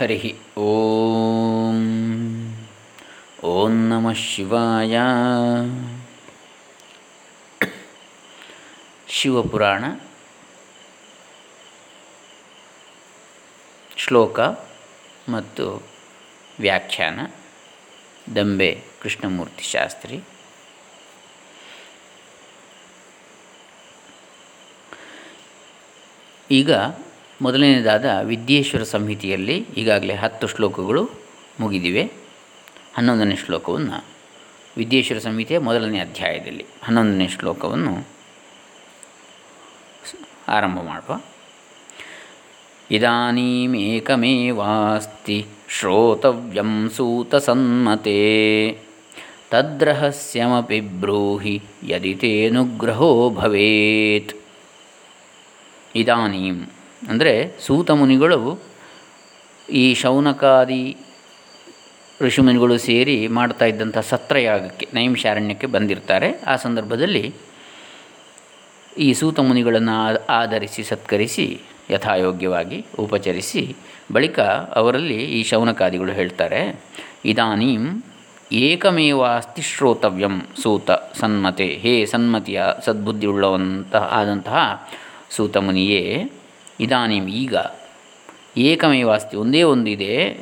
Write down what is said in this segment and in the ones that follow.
ಹರಿ ಓಂ ಓಂ ನಮಃ ಶಿವಾಯ. ಶಿವಪುರಾಣ ಶ್ಲೋಕ ಮತ್ತು ವ್ಯಾಖ್ಯಾನ ದಂಬೆ ಕೃಷ್ಣಮೂರ್ತಿ ಶಾಸ್ತ್ರಿ. ಈಗ ಮೊದಲನೇದಾದ ವಿದ್ಯೇಶ್ವರ ಸಂಹಿತೆಯಲ್ಲಿ ಈಗಾಗಲೇ ಹತ್ತು ಶ್ಲೋಕಗಳು ಮುಗಿದಿವೆ. ಹನ್ನೊಂದನೇ ಶ್ಲೋಕವನ್ನು ವಿದ್ಯೇಶ್ವರ ಸಂಹಿತೆಯ ಮೊದಲನೇ ಅಧ್ಯಾಯದಲ್ಲಿ ಹನ್ನೊಂದನೇ ಶ್ಲೋಕವನ್ನು ಆರಂಭ ಮಾಡುವ. ಇದಾನೀಮೇಕಮೇವಾಸ್ತಿ ಶ್ರೋತವ್ಯಂ ಸೂತಸನ್ಮತೆ ತದ್ರಹಸ್ಯಮಪಿ ಬ್ರೂಹಿ ಯದಿ ತೇನುಗ್ರಹೋ ಭವೇತ್. ಇದಾನೀಂ ಅಂದರೆ ಸೂತ ಮುನಿಗಳು ಈ ಶೌನಕಾದಿ ಋಷಿಮುನಿಗಳು ಸೇರಿ ಮಾಡ್ತಾ ಇದ್ದಂಥ ಸತ್ರಯಾಗಕ್ಕೆ, ನೈಮಿಷಾರಣ್ಯಕ್ಕೆ ಬಂದಿರ್ತಾರೆ. ಆ ಸಂದರ್ಭದಲ್ಲಿ ಈ ಸೂತ ಮುನಿಗಳನ್ನು ಆಧರಿಸಿ, ಸತ್ಕರಿಸಿ, ಯಥಾಯೋಗ್ಯವಾಗಿ ಉಪಚರಿಸಿ ಬಳಿಕ ಅವರಲ್ಲಿ ಈ ಶೌನಕಾದಿಗಳು ಹೇಳ್ತಾರೆ, ಇದಾನೀಂ ಏಕಮೇವಾಸ್ತಿ ಶ್ರೋತವ್ಯಂ ಸೂತ ಸನ್ಮತೆ, ಹೇ ಸನ್ಮತಿಯ ಸದ್ಬುದ್ಧಿಯುಳ್ಳವಂತಹ ಆದಂತಹ ಸೂತ ಮುನಿಯೇ ಇದಾನೀಂ ಈಗ. ಏಕಮೇವಾಸ್ತಿ, ಒಂದೇ ಒಂದಿದೆ.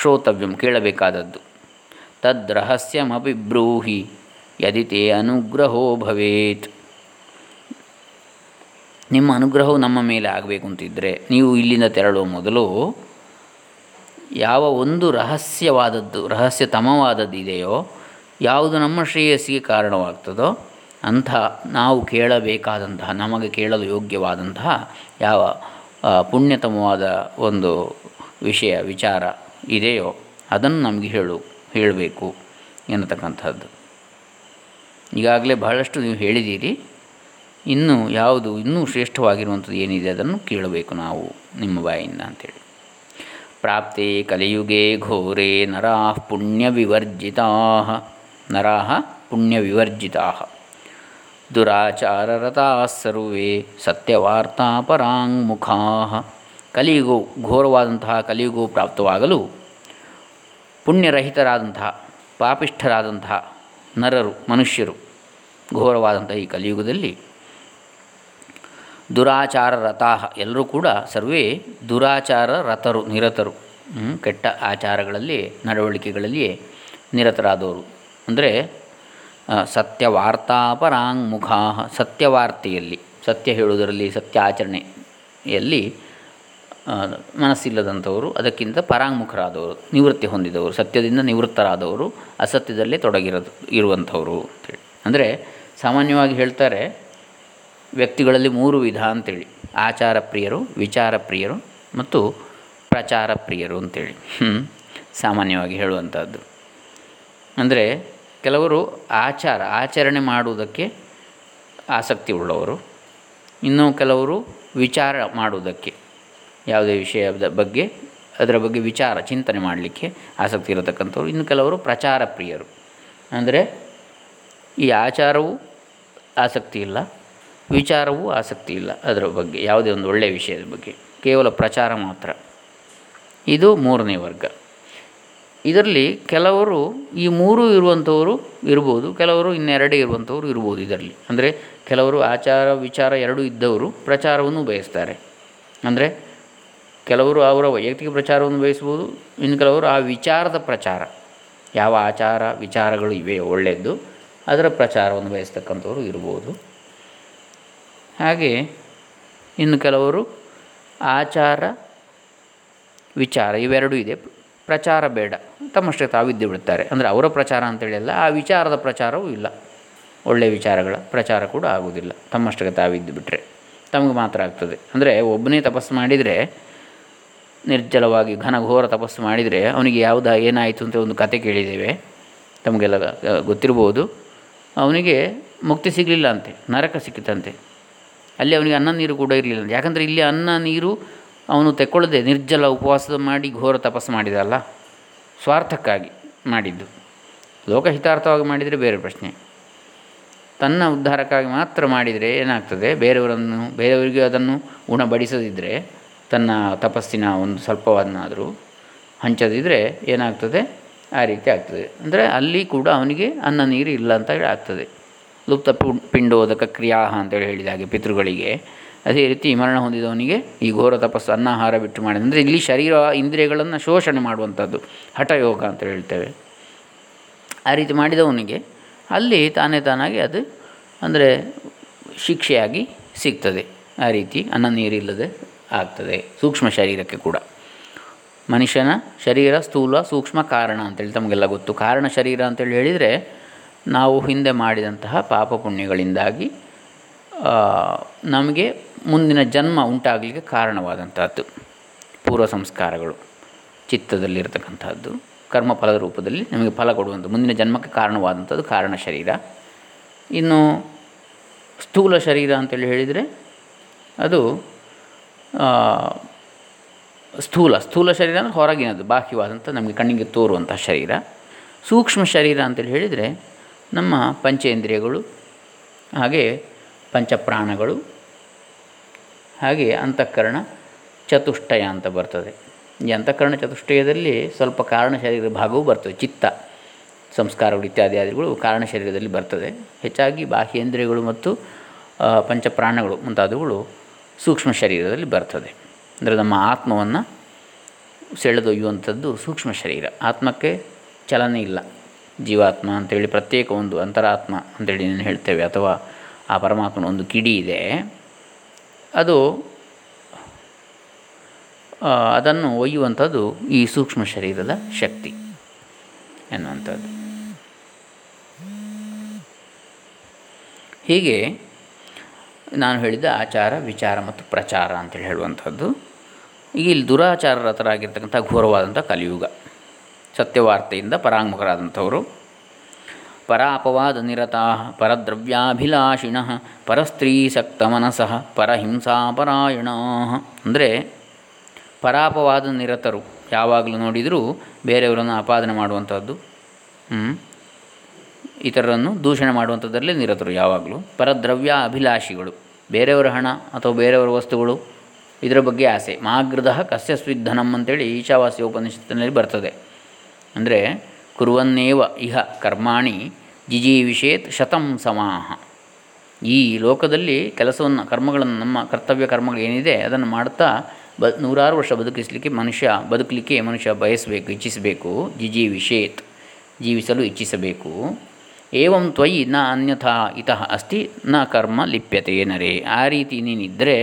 ಶ್ರೋತವ್ಯಂ ಕೇಳಬೇಕಾದದ್ದು. ತದ್ ರಹಸ್ಯಮಪಿ ಬ್ರೂಹಿ ಯದಿ ತೇ ಅನುಗ್ರಹೋ ಭವೇತ್. ನಿಮ್ಮ ಅನುಗ್ರಹವು ನಮ್ಮ ಮೇಲೆ ಆಗಬೇಕು ಅಂತಿದ್ದರೆ ನೀವು ಇಲ್ಲಿಂದ ತೆರಳುವ ಮೊದಲು ಯಾವ ಒಂದು ರಹಸ್ಯವಾದದ್ದು ರಹಸ್ಯತಮವಾದದ್ದು ಇದೆಯೋ ಯಾವುದು ನಮ್ಮ ಶ್ರೇಯಸ್ಸಿಗೆ ಕಾರಣವಾಗ್ತದೋ ಅಂಥ ನಾವು ಕೇಳಬೇಕಾದಂತಹ, ನಮಗೆ ಕೇಳಲು ಯೋಗ್ಯವಾದಂತಹ ಯಾವ ಪುಣ್ಯತಮವಾದ ಒಂದು ವಿಷಯ, ವಿಚಾರ ಇದೆಯೋ ಅದನ್ನು ನಮಗೆ ಹೇಳು, ಹೇಳಬೇಕು ಎನ್ನತಕ್ಕಂಥದ್ದು. ಈಗಾಗಲೇ ಬಹಳಷ್ಟು ನೀವು ಹೇಳಿದ್ದೀರಿ. ಇನ್ನು ಯಾವುದು ಇನ್ನೂ ಶ್ರೇಷ್ಠವಾಗಿರುವಂಥದ್ದು ಏನಿದೆ ಅದನ್ನು ಕೇಳಬೇಕು ನಾವು ನಿಮ್ಮ ಬಾಯಿಂದ ಅಂಥೇಳಿ ಪ್ರಾಪ್ತೆ ಕಲಿಯುಗೆ ಘೋರೆ ನರಾ ಪುಣ್ಯವಿವರ್ಜಿತಾ. ನರಾ ಪುಣ್ಯವಿವರ್ಜಿತಾ. ದುರಾಚಾರರತಾ ಸರ್ವೇ ಸತ್ಯವಾರ್ತಾಪರಾಂಗುಖಾ ಕಲಿಯುಗು ಘೋರವಾದಂತಹ ಕಲಿಯುಗೋ ಪ್ರಾಪ್ತವಾಗಲು ಪುಣ್ಯರಹಿತರಾದಂತಹ, ಪಾಪಿಷ್ಠರಾದಂತಹ ನರರು, ಮನುಷ್ಯರು ಘೋರವಾದಂಥ ಈ ಕಲಿಯುಗದಲ್ಲಿ ದುರಾಚಾರ ರಥಾಹ ಎಲ್ಲರೂ ಕೂಡ ಸರ್ವೇ ದುರಾಚಾರ ರಥರು ನಿರತರು ಕೆಟ್ಟ ಆಚಾರಗಳಲ್ಲಿ ನಡವಳಿಕೆಗಳಲ್ಲಿ ನಿರತರಾದವರು. ಅಂದರೆ ಸತ್ಯವಾರ್ತಾಪರಾಂಗುಖಾ ಸತ್ಯವಾರ್ತೆಯಲ್ಲಿ, ಸತ್ಯ ಹೇಳುವುದರಲ್ಲಿ ಸತ್ಯ ಆಚರಣೆಯಲ್ಲಿ ಮನಸ್ಸಿಲ್ಲದಂಥವರು, ಅದಕ್ಕಿಂತ ಪರಾಂಗುಖರಾದವರು ನಿವೃತ್ತಿ ಹೊಂದಿದವರು, ಸತ್ಯದಿಂದ ನಿವೃತ್ತರಾದವರು, ಅಸತ್ಯದಲ್ಲೇ ತೊಡಗಿರೋದು, ಇರುವಂಥವರು ಅಂತೇಳಿ ಅಂದರೆ ಸಾಮಾನ್ಯವಾಗಿ ಹೇಳ್ತಾರೆ, ವ್ಯಕ್ತಿಗಳಲ್ಲಿ ಮೂರು ವಿಧ ಅಂತೇಳಿ. ಆಚಾರ ಪ್ರಿಯರು, ವಿಚಾರ ಪ್ರಿಯರು ಮತ್ತು ಪ್ರಚಾರ ಪ್ರಿಯರು ಅಂತೇಳಿ. ಸಾಮಾನ್ಯವಾಗಿ ಹೇಳುವಂಥದ್ದು. ಅಂದರೆ ಕೆಲವರು ಆಚಾರ, ಆಚರಣೆ ಮಾಡುವುದಕ್ಕೆ ಆಸಕ್ತಿ ಉಳ್ಳವರು. ಇನ್ನು ಕೆಲವರು ವಿಚಾರ ಮಾಡುವುದಕ್ಕೆ ಯಾವುದೇ ವಿಷಯದ ಬಗ್ಗೆ, ಅದರ ಬಗ್ಗೆ ವಿಚಾರ, ಚಿಂತನೆ ಮಾಡಲಿಕ್ಕೆ ಆಸಕ್ತಿ ಇರತಕ್ಕಂಥವ್ರು. ಇನ್ನು ಕೆಲವರು ಪ್ರಚಾರ ಪ್ರಿಯರು. ಅಂದರೆ ಈ ಆಚಾರವೂ ಆಸಕ್ತಿ ಇಲ್ಲ, ವಿಚಾರವೂ ಆಸಕ್ತಿ ಇಲ್ಲ ಅದರ ಬಗ್ಗೆ, ಯಾವುದೇ ಒಂದು ಒಳ್ಳೆಯ ವಿಷಯದ ಬಗ್ಗೆ. ಕೇವಲ ಪ್ರಚಾರ ಮಾತ್ರ. ಇದು ಮೂರನೇ ವರ್ಗ. ಇದರಲ್ಲಿ ಕೆಲವರು ಈ ಮೂರು ಇರುವಂಥವರು ಇರ್ಬೋದು, ಕೆಲವರು ಇನ್ನೆರಡೇ ಇರುವಂಥವ್ರು ಇರ್ಬೋದು ಇದರಲ್ಲಿ. ಅಂದರೆ ಕೆಲವರು ಆಚಾರ ವಿಚಾರ ಎರಡೂ ಇದ್ದವರು ಪ್ರಚಾರವನ್ನು ಬಯಸ್ತಾರೆ. ಅಂದರೆ ಕೆಲವರು ಅವರ ವೈಯಕ್ತಿಕ ಪ್ರಚಾರವನ್ನು ಬಯಸ್ಬೋದು, ಇನ್ನು ಕೆಲವರು ಆ ವಿಚಾರದ ಪ್ರಚಾರ. ಯಾವ ಆಚಾರ ವಿಚಾರಗಳು ಇವೆ ಒಳ್ಳೆಯದು ಅದರ ಪ್ರಚಾರವನ್ನು ಬಯಸ್ತಕ್ಕಂಥವ್ರು ಇರ್ಬೋದು. ಹಾಗೆ ಇನ್ನು ಕೆಲವರು ಆಚಾರ ವಿಚಾರ ಇವೆರಡೂ ಇದೆ, ಪ್ರಚಾರ ಬೇಡ. ತಮ್ಮಷ್ಟೇ ತಾವಿದ್ದು ಬಿಡ್ತಾರೆ. ಅಂದರೆ ಅವರ ಪ್ರಚಾರ ಅಂತೇಳಿ ಅಲ್ಲ, ಆ ವಿಚಾರದ ಪ್ರಚಾರವೂ ಇಲ್ಲ. ಒಳ್ಳೆಯ ವಿಚಾರಗಳ ಪ್ರಚಾರ ಕೂಡ ಆಗುವುದಿಲ್ಲ. ತಮ್ಮಷ್ಟಕ್ಕೆ ತಾವಿದ್ದು ಬಿಟ್ಟರೆ ತಮಗೆ ಮಾತ್ರ ಆಗ್ತದೆ. ಅಂದರೆ ಒಬ್ಬನೇ ತಪಸ್ಸು ಮಾಡಿದರೆ, ನಿರ್ಜಲವಾಗಿ ಘನಘೋರ ತಪಸ್ಸು ಮಾಡಿದರೆ ಅವನಿಗೆ ಯಾವುದ ಏನಾಯಿತು ಅಂತ ಒಂದು ಕತೆ ಕೇಳಿದ್ದೇವೆ. ತಮಗೆಲ್ಲ ಗೊತ್ತಿರ್ಬೋದು. ಅವನಿಗೆ ಮುಕ್ತಿ ಸಿಗಲಿಲ್ಲ ಅಂತೆ, ನರಕ ಸಿಕ್ಕಿತಂತೆ. ಅಲ್ಲಿ ಅವನಿಗೆ ಅನ್ನ ನೀರು ಕೂಡ ಇರಲಿಲ್ಲ ಯಾಕಂದರೆ ಇಲ್ಲಿ ಅನ್ನ ನೀರು ಅವನು ತೆಕ್ಕೊಳ್ಳದೆ ನಿರ್ಜಲ ಉಪವಾಸ ಮಾಡಿ ಘೋರ ತಪಸ್ಸು ಮಾಡಿದಲ್ಲ. ಸ್ವಾರ್ಥಕ್ಕಾಗಿ ಮಾಡಿದ್ದು. ಲೋಕಹಿತಾರ್ಥವಾಗಿ ಮಾಡಿದರೆ ಬೇರೆ ಪ್ರಶ್ನೆ. ತನ್ನ ಉದ್ಧಾರಕ್ಕಾಗಿ ಮಾತ್ರ ಮಾಡಿದರೆ ಏನಾಗ್ತದೆ? ಬೇರೆಯವರನ್ನು, ಬೇರೆಯವರಿಗೆ ಅದನ್ನು ಉಣಬಡಿಸದಿದ್ದರೆ ತನ್ನ ತಪಸ್ಸಿನ ಒಂದು ಸ್ವಲ್ಪವನ್ನಾದರೂ ಹಂಚದಿದ್ದರೆ ಏನಾಗ್ತದೆ? ಆ ರೀತಿ ಆಗ್ತದೆ. ಅಂದರೆ ಅಲ್ಲಿ ಕೂಡ ಅವನಿಗೆ ಅನ್ನ ನೀರು ಇಲ್ಲ ಅಂತ ಹೇಳಿ ಆಗ್ತದೆ. ಲುಪ್ತ ಪಿಂಡೋದಕ ಕ್ರಿಯಾಹ ಅಂತೇಳಿ ಹೇಳಿದ ಹಾಗೆ ಪಿತೃಗಳಿಗೆ. ಅದೇ ರೀತಿ ಮರಣ ಹೊಂದಿದವನಿಗೆ ಈ ಘೋರ ತಪಸ್ಸು ಅನ್ನಾಹಾರ ಬಿಟ್ಟು ಮಾಡಿದೆ. ಅಂದರೆ ಇಲ್ಲಿ ಶರೀರ ಇಂದ್ರಿಯಗಳನ್ನು ಶೋಷಣೆ ಮಾಡುವಂಥದ್ದು, ಹಠಯೋಗ ಅಂತ ಹೇಳ್ತೇವೆ. ಆ ರೀತಿ ಮಾಡಿದವನಿಗೆ ಅಲ್ಲಿ ತಾನೇ ತಾನಾಗಿ ಅದು ಅಂದರೆ ಶಿಕ್ಷೆಯಾಗಿ ಸಿಗ್ತದೆ. ಆ ರೀತಿ ಅನ್ನ ನೀರಿಲ್ಲದೆ ಆಗ್ತದೆ, ಸೂಕ್ಷ್ಮ ಶರೀರಕ್ಕೆ ಕೂಡ. ಮನುಷ್ಯನ ಶರೀರ ಸ್ಥೂಲ ಸೂಕ್ಷ್ಮ ಕಾರಣ ಅಂತೇಳಿ ತಮಗೆಲ್ಲ ಗೊತ್ತು. ಕಾರಣ ಶರೀರ ಅಂತೇಳಿ ಹೇಳಿದರೆ ನಾವು ಹಿಂದೆ ಮಾಡಿದಂತಹ ಪಾಪ ಪುಣ್ಯಗಳಿಂದಾಗಿ ನಮಗೆ ಮುಂದಿನ ಜನ್ಮ ಉಂಟಾಗಲಿಕ್ಕೆ ಕಾರಣವಾದಂಥದ್ದು. ಪೂರ್ವ ಸಂಸ್ಕಾರಗಳು ಚಿತ್ತದಲ್ಲಿರತಕ್ಕಂಥದ್ದು. ಕರ್ಮಫಲದ ರೂಪದಲ್ಲಿ ನಮಗೆ ಫಲ ಕೊಡುವಂಥ ಮುಂದಿನ ಜನ್ಮಕ್ಕೆ ಕಾರಣವಾದಂಥದ್ದು ಕಾರಣ ಶರೀರ. ಇನ್ನು ಸ್ಥೂಲ ಶರೀರ ಅಂತೇಳಿ ಹೇಳಿದರೆ ಅದು ಸ್ಥೂಲ. ಸ್ಥೂಲ ಶರೀರ ಅಂದರೆ ಹೊರಗಿನದು ಬಾಕಿವಾದಂಥ ನಮಗೆ ಕಣ್ಣಿಗೆ ತೋರುವಂಥ ಶರೀರ. ಸೂಕ್ಷ್ಮ ಶರೀರ ಅಂತೇಳಿ ಹೇಳಿದರೆ ನಮ್ಮ ಪಂಚೇಂದ್ರಿಯಗಳು, ಹಾಗೆ ಪಂಚಪ್ರಾಣಗಳು. ಹಾಗೆ ಅಂತಃಕರಣ ಚತುಷ್ಟಯ ಅಂತ ಬರ್ತದೆ. ಈ ಅಂತಃಕರಣ ಚತುಷ್ಟಯದಲ್ಲಿ ಸ್ವಲ್ಪ ಕಾರಣ ಶರೀರದ ಭಾಗವೂ ಬರ್ತದೆ. ಚಿತ್ತ ಸಂಸ್ಕಾರಗಳು ಇತ್ಯಾದಿ ಆದಿಗಳು ಕಾರಣ ಶರೀರದಲ್ಲಿ ಬರ್ತದೆ. ಹೆಚ್ಚಾಗಿ ಬಾಹ್ಯೇಂದ್ರಿಯಗಳು ಮತ್ತು ಪಂಚಪ್ರಾಣಗಳು ಮುಂತಾದವುಗಳು ಸೂಕ್ಷ್ಮ ಶರೀರದಲ್ಲಿ ಬರ್ತದೆ. ಅಂದರೆ ನಮ್ಮ ಆತ್ಮವನ್ನು ಸೆಳೆದೊಯ್ಯುವಂಥದ್ದು ಸೂಕ್ಷ್ಮ ಶರೀರ. ಆತ್ಮಕ್ಕೆ ಚಲನೆ ಇಲ್ಲ. ಜೀವಾತ್ಮ ಅಂತೇಳಿ ಪ್ರತ್ಯೇಕ ಒಂದು ಅಂತರಾತ್ಮ ಅಂತೇಳಿ ನಾನು ಹೇಳ್ತೇವೆ ಅಥವಾ ಆ ಪರಮಾತ್ಮನ ಒಂದು ಕಿಡಿ ಇದೆ. ಅದು ಅದನ್ನು ಒಯ್ಯುವಂಥದ್ದು ಈ ಸೂಕ್ಷ್ಮ ಶರೀರದ ಶಕ್ತಿ ಎನ್ನುವಂಥದ್ದು. ಹೀಗೆ ನಾನು ಹೇಳಿದ ಆಚಾರ, ವಿಚಾರ ಮತ್ತು ಪ್ರಚಾರ ಅಂತೇಳಿ ಹೇಳುವಂಥದ್ದು. ಈಗ ಇಲ್ಲಿ ದುರಾಚಾರರತರಾಗಿರ್ತಕ್ಕಂಥ ಘೋರವಾದಂಥ ಕಲಿಯುಗ, ಸತ್ಯವಾರ್ತೆಯಿಂದ ಪರಾಂಗುಖರಾದಂಥವರು ಪರಾಪವಾದ ಪರದ್ರವ್ಯಾಭಿಲಾಷಿಣಃ ಪರದ್ರವ್ಯಾಭಿಲಾಷಿಣ ಪರಸ್ತ್ರೀಸಕ್ತ ಮನಸಃ ಪರಹಿಂಸಾಪರಾಯಣ. ಅಂದರೆ ಪರಾಪವಾದ ನಿರತರು ಯಾವಾಗಲೂ ನೋಡಿದರೂ ಬೇರೆಯವರನ್ನು ಆಪಾದನೆ ಮಾಡುವಂಥದ್ದು? ಇತರರನ್ನು ದೂಷಣೆ ಮಾಡುವಂಥದ್ದರಲ್ಲೇ ನಿರತರು ಯಾವಾಗಲೂ. ಪರದ್ರವ್ಯ ಅಭಿಲಾಷಿಗಳು ಬೇರೆಯವರ ಹಣ ಅಥವಾ ಬೇರೆಯವರ ವಸ್ತುಗಳು, ಇದರ ಬಗ್ಗೆ ಆಸೆ. ಮಾಗೃದ ಕಸ್ಯ ಸ್ವಿಧನಂ ಅಂತೇಳಿ ಈಶಾವಾಸ್ಯ ಉಪನಿಷತ್ತಿನಲ್ಲಿ ಬರ್ತದೆ. ಅಂದರೆ ಕುರುವನ್ನೇವ ಇಹ ಕರ್ಮಾಣಿ ಜಿಜೀವಿಷೇತ್ ಶತಂ ಸಮಾಹ ಈ ಲೋಕದಲ್ಲಿ ಕೆಲಸವನ್ನು, ಕರ್ಮಗಳನ್ನು, ನಮ್ಮ ಕರ್ತವ್ಯ ಕರ್ಮಗಳೇನಿದೆ ಅದನ್ನು ಮಾಡ್ತಾ ಬ, ನೂರಾರು ವರ್ಷ ಬದುಕಿಸಲಿಕ್ಕೆ ಮನುಷ್ಯ, ಬದುಕಲಿಕ್ಕೆ ಮನುಷ್ಯ ಬಯಸಬೇಕು, ಇಚ್ಛಿಸಬೇಕು, ಜಿಜೀವಿಷೇತ್, ಜೀವಿಸಲು ಇಚ್ಛಿಸಬೇಕು. ಏವಂ ತ್ವಯಿ ನ ಅನ್ಯಥಾ ಇತಃ ಅಸ್ತಿ, ನ ಕರ್ಮ ಲಿಪ್ಯತೆ ನರೇ. ಆ ರೀತಿ ನೀನಿದ್ದರೆ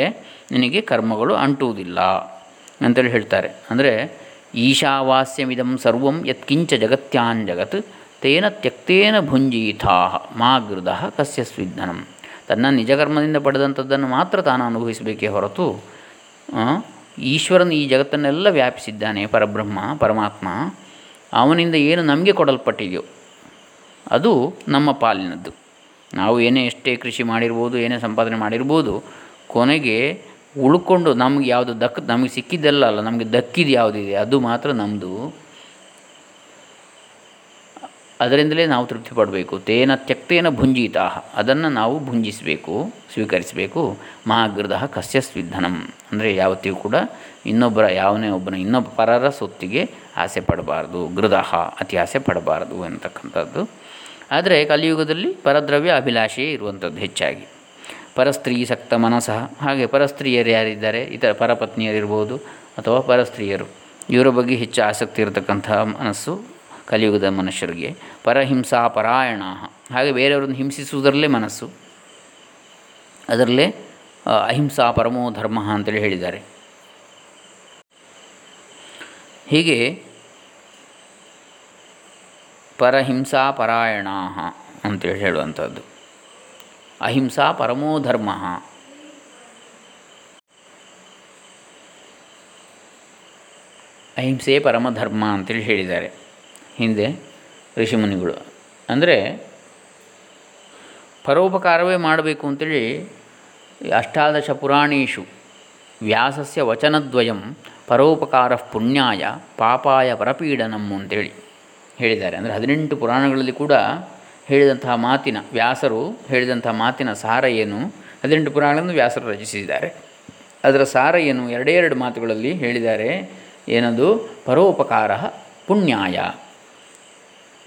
ನಿನಗೆ ಕರ್ಮಗಳು ಅಂಟುವುದಿಲ್ಲ ಅಂತೇಳಿ ಹೇಳ್ತಾರೆ. ಅಂದರೆ ಈಶಾವಾಸ್ಯಮಿದಂ ಸರ್ವಂ ಯತ್ಕಿಂಚ ಜಗತ್ಯಾನ್ ಜಗತ್ ತೇನ ತ್ಯಕ್ತೇನ ಭುಂಜೀಥಾ ಮಾ ಗೃದ ಕಸ್ಯ ಸ್ವಿಧನಂ ತನ್ನ ನಿಜಕರ್ಮದಿಂದ ಪಡೆದಂಥದ್ದನ್ನು ಮಾತ್ರ ತಾನು ಅನುಭವಿಸಬೇಕೇ ಹೊರತು ಈಶ್ವರನು ಈ ಜಗತ್ತನ್ನೆಲ್ಲ ವ್ಯಾಪಿಸಿದ್ದಾನೆ, ಪರಬ್ರಹ್ಮ, ಪರಮಾತ್ಮ. ಅವನಿಂದ ಏನು ನಮಗೆ ಕೊಡಲ್ಪಟ್ಟಿದೆಯೋ, ಅದು ನಮ್ಮ ಪಾಲಿನದ್ದು. ನಾವು ಏನೇ ಎಷ್ಟೇ ಕೃಷಿ ಮಾಡಿರ್ಬೋದು, ಏನೇ ಸಂಪಾದನೆ ಮಾಡಿರ್ಬೋದು, ಕೊನೆಗೆ ಉಳ್ಕೊಂಡು ನಮ್ಗೆ ಯಾವುದು ದಕ್, ನಮಗೆ ಸಿಕ್ಕಿದ್ದೆಲ್ಲ ಅಲ್ಲ, ನಮಗೆ ದಕ್ಕಿದ್ದು ಯಾವುದಿದೆ, ಅದು ಮಾತ್ರ ನಮ್ಮದು ಅದರಿಂದಲೇ ನಾವು ತೃಪ್ತಿ ಪಡಬೇಕು. ತೇನ ತ್ಯಕ್ತೇನ ಭುಂಜಿತಾ ಅದನ್ನು ನಾವು ಭುಂಜಿಸಬೇಕು, ಸ್ವೀಕರಿಸಬೇಕು. ಮಹಾಗೃದ ಕಸ್ಯ ಸ್ವಿಧನಂ. ಅಂದರೆ ಯಾವತ್ತಿಗೂ ಕೂಡ ಇನ್ನೊಬ್ಬರ, ಯಾವನೇ ಒಬ್ಬನ, ಇನ್ನೊಬ್ಬ ಪರರ ಸೊತ್ತಿಗೆ ಆಸೆ ಪಡಬಾರ್ದು. ಗೃದಹ ಅತಿ ಆಸೆ ಪಡಬಾರ್ದು ಅಂತಕ್ಕಂಥದ್ದು ಆದರೆ ಕಲಿಯುಗದಲ್ಲಿ ಪರದ್ರವ್ಯ ಅಭಿಲಾಷೆಯೇ ಇರುವಂಥದ್ದು ಹೆಚ್ಚಾಗಿ. ಪರಸ್ತ್ರೀ ಸಕ್ತ ಮನಸಃ ಹಾಗೆ ಪರಸ್ತ್ರೀಯರು ಯಾರಿದ್ದಾರೆ? ಇತರ ಪರಪತ್ನಿಯರಿರ್ಬೋದು ಅಥವಾ ಪರಸ್ತ್ರೀಯರು? ಇವರ ಬಗ್ಗೆ ಹೆಚ್ಚು ಆಸಕ್ತಿ ಇರತಕ್ಕಂತಹ ಮನಸ್ಸು ಕಲಿಯುಗದ ಮನುಷ್ಯರಿಗೆ. ಪರಹಿಂಸಾ ಪರಾಯಣ ಹಾಗೆ ಬೇರೆಯವರನ್ನು ಹಿಂಸಿಸುವುದರಲ್ಲೇ ಮನಸ್ಸು. ಅದರಲ್ಲೇ ಅಹಿಂಸಾ ಪರಮೋ ಧರ್ಮ ಅಂತೇಳಿ ಹೇಳಿದ್ದಾರೆ. ಹೀಗೆ ಪರಹಿಂಸಾ ಪರಾಯಣ ಅಂತೇಳಿ ಹೇಳುವಂಥದ್ದು. ಅಹಿಂಸಾ ಪರಮೋ ಧರ್ಮ. ಅಹಿಂಸೆ ಪರಮಧರ್ಮ ಅಂತೇಳಿ ಹೇಳಿದ್ದಾರೆ. ಹಿಂದೆ ಋಷಿಮುನಿಗಳು ಅಂದರೆ ಪರೋಪಕಾರವೇ ಮಾಡಬೇಕು ಅಂತೇಳಿ ಅಷ್ಟಾದಶ ಪುರಾಣೇಶು ವ್ಯಾಸಸ್ಯ ವಚನದ್ವಯಂ ಪರೋಪಕಾರ ಪುಣ್ಯಾಯ ಪಾಪಾಯ ಪರಪೀಡನಂ ಅಂತೇಳಿ ಹೇಳಿದ್ದಾರೆ. ಅಂದರೆ ಹದಿನೆಂಟು ಪುರಾಣಗಳಲ್ಲಿ ಕೂಡ ಹೇಳಿದಂತಹ ಮಾತಿನ ವ್ಯಾಸರು ಹೇಳಿದಂತಹ ಮಾತಿನ ಸಾರ ಏನು? ಹದಿನೆಂಟು ಪುರಾಣಗಳನ್ನು ವ್ಯಾಸರು ರಚಿಸಿದ್ದಾರೆ. ಅದರ ಸಾರ ಏನು? ಎರಡೇ ಎರಡು ಮಾತುಗಳಲ್ಲಿ ಹೇಳಿದ್ದಾರೆ. ಏನದು? ಪರೋಪಕಾರ ಪುಣ್ಯಾಯ.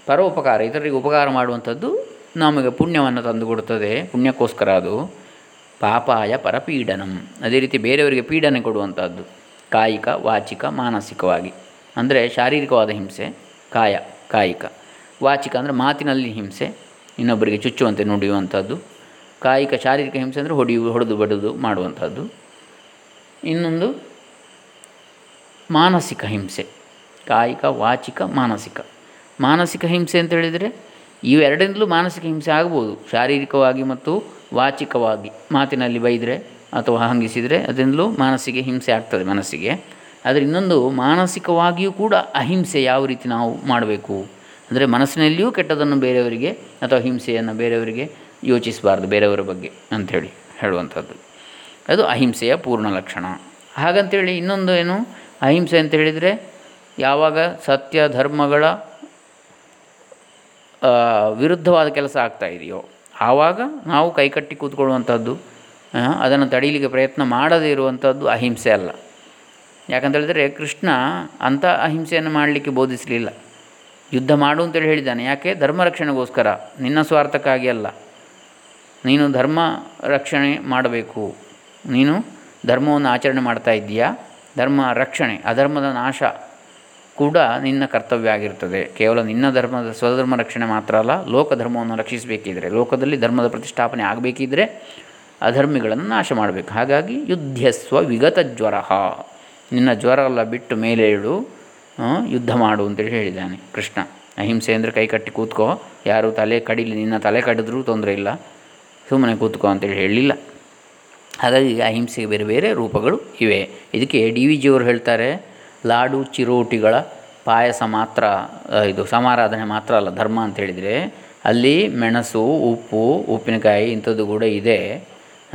ಪರೋಪಕಾರ, ಇತರರಿಗೆ ಉಪಕಾರ ಮಾಡುವಂಥದ್ದು ನಮಗೆ ಪುಣ್ಯವನ್ನು ತಂದುಕೊಡುತ್ತದೆ. ಪುಣ್ಯಕ್ಕೋಸ್ಕರ ಅದು. ಪಾಪಾಯ ಪರಪೀಡನಂ. ಅದೇ ರೀತಿ ಬೇರೆಯವರಿಗೆ ಪೀಡನೆ ಕೊಡುವಂಥದ್ದು. ಕಾಯಿಕ, ವಾಚಿಕ, ಮಾನಸಿಕವಾಗಿ. ಅಂದರೆ ಶಾರೀರಿಕವಾದ ಹಿಂಸೆ, ಕಾಯ, ಕಾಯಿಕ. ವಾಚಿಕ ಅಂದರೆ ಮಾತಿನಲ್ಲಿ ಹಿಂಸೆ, ಇನ್ನೊಬ್ಬರಿಗೆ ಚುಚ್ಚುವಂತೆ ನುಡಿಯುವಂಥದ್ದು ಕಾಯಿಕ ಶಾರೀರಿಕ ಹಿಂಸೆ ಅಂದರೆ ಹೊಡೆಯು ಹೊಡೆದು ಬಡಿದು ಮಾಡುವಂಥದ್ದು ಇನ್ನೊಂದು ಮಾನಸಿಕ ಹಿಂಸೆ, ಕಾಯಿಕ, ವಾಚಿಕ, ಮಾನಸಿಕ. ಮಾನಸಿಕ ಹಿಂಸೆ ಅಂತ ಹೇಳಿದರೆ ಇವೆರಡರಿಂದಲೂ ಮಾನಸಿಕ ಹಿಂಸೆ ಆಗ್ಬೋದು. ಶಾರೀರಿಕವಾಗಿ ಮತ್ತು ವಾಚಿಕವಾಗಿ ಮಾತಿನಲ್ಲಿ ಬೈದರೆ ಅಥವಾ ಹಂಗಿಸಿದರೆ ಅದರಿಂದಲೂ ಮಾನಸಿಕ ಹಿಂಸೆ ಆಗ್ತದೆ ಮನಸ್ಸಿಗೆ. ಆದರೆ ಇನ್ನೊಂದು ಮಾನಸಿಕವಾಗಿಯೂ ಕೂಡ ಅಹಿಂಸೆ ಯಾವ ರೀತಿ ನಾವು ಮಾಡಬೇಕು? ಅಂದರೆ ಮನಸ್ಸಿನಲ್ಲಿಯೂ ಕೆಟ್ಟದನ್ನು ಬೇರೆಯವರಿಗೆ ಅಥವಾ ಹಿಂಸೆಯನ್ನು ಬೇರೆಯವರಿಗೆ ಯೋಚಿಸಬಾರ್ದು, ಬೇರೆಯವರ ಬಗ್ಗೆ ಅಂಥೇಳಿ ಹೇಳುವಂಥದ್ದು. ಅದು ಅಹಿಂಸೆಯ ಪೂರ್ಣ ಲಕ್ಷಣ. ಹಾಗಂತೇಳಿ ಇನ್ನೊಂದು ಏನು? ಅಹಿಂಸೆ ಅಂತ ಹೇಳಿದರೆ ಯಾವಾಗ ಸತ್ಯ, ಧರ್ಮಗಳ ವಿರುದ್ಧವಾದ ಕೆಲಸ ಆಗ್ತಾ ಇದೆಯೋ, ಆವಾಗ ನಾವು ಕೈಕಟ್ಟಿ ಕೂತ್ಕೊಳ್ಳುವಂಥದ್ದು ಅದನ್ನು ತಡೀಲಿಕ್ಕೆ ಪ್ರಯತ್ನ ಮಾಡದೇ ಇರುವಂಥದ್ದು ಅಹಿಂಸೆ ಅಲ್ಲ. ಯಾಕಂತ ಹೇಳಿದರೆ ಕೃಷ್ಣ ಅಂಥ ಅಹಿಂಸೆಯನ್ನು ಮಾಡಲಿಕ್ಕೆ ಬೋಧಿಸಲಿಲ್ಲ. ಯುದ್ಧ ಮಾಡು ಅಂತೇಳಿ ಹೇಳಿದ್ದಾನೆ. ಯಾಕೆ? ಧರ್ಮ ರಕ್ಷಣೆಗೋಸ್ಕರ. ನಿನ್ನ ಸ್ವಾರ್ಥಕ್ಕಾಗಿ ಅಲ್ಲ. ನೀನು ಧರ್ಮ ರಕ್ಷಣೆ ಮಾಡಬೇಕು. ನೀನು ಧರ್ಮವನ್ನು ಆಚರಣೆ ಮಾಡ್ತಾ ಇದ್ದೀಯಾ? ಧರ್ಮ ರಕ್ಷಣೆ ಅಧರ್ಮದ ನಾಶ ಕೂಡ ನಿನ್ನ ಕರ್ತವ್ಯ ಆಗಿರ್ತದೆ. ಕೇವಲ ನಿನ್ನ ಧರ್ಮದ ಸ್ವಧರ್ಮ ರಕ್ಷಣೆ ಮಾತ್ರ ಅಲ್ಲ ಲೋಕ ಧರ್ಮವನ್ನು ರಕ್ಷಿಸಬೇಕಿದ್ರೆ ಲೋಕದಲ್ಲಿ ಧರ್ಮದ ಪ್ರತಿಷ್ಠಾಪನೆ ಆಗಬೇಕಿದ್ರೆ ಅಧರ್ಮಿಗಳನ್ನು ನಾಶ ಮಾಡಬೇಕು. ಹಾಗಾಗಿ ಯುದ್ಧಸ್ವ ವಿಗತ ಜ್ವರ. ನಿನ್ನ ಜ್ವರ ಎಲ್ಲ ಬಿಟ್ಟು ಮೇಲೆ ಇಳು ಆ, ಯುದ್ಧ ಮಾಡು ಅಂತೇಳಿ ಹೇಳಿದ್ದಾನೆ ಕೃಷ್ಣ. ಅಹಿಂಸೆ ಅಂದರೆ ಕೈ ಕಟ್ಟಿ ಕೂತ್ಕೋ. ಯಾರು ತಲೆ ಕಡಿಲಿ, ನಿನ್ನ ತಲೆ ಕಡಿದ್ರೂ ತೊಂದರೆ ಇಲ್ಲ. ಸುಮ್ಮನೆ ಕೂತ್ಕೋ ಅಂತೇಳಿ ಹೇಳಲಿಲ್ಲ ಹಾಗಾಗಿ ಅಹಿಂಸೆಗೆ ಬೇರೆ ಬೇರೆ ರೂಪಗಳು ಇವೆ. ಇದಕ್ಕೆ ಡಿ ವಿ ಜಿಯವರು ಹೇಳ್ತಾರೆ, ಲಾಡು ಚಿರೋಟಿಗಳ ಪಾಯಸ ಮಾತ್ರ ಇದು ಸಮಾರಾಧನೆ ಮಾತ್ರ ಅಲ್ಲ, ಧರ್ಮ ಅಂತ ಹೇಳಿದರೆ, ಅಲ್ಲಿ ಮೆಣಸು, ಉಪ್ಪು, ಉಪ್ಪಿನಕಾಯಿ ಇಂಥದ್ದು ಕೂಡ ಇದೆ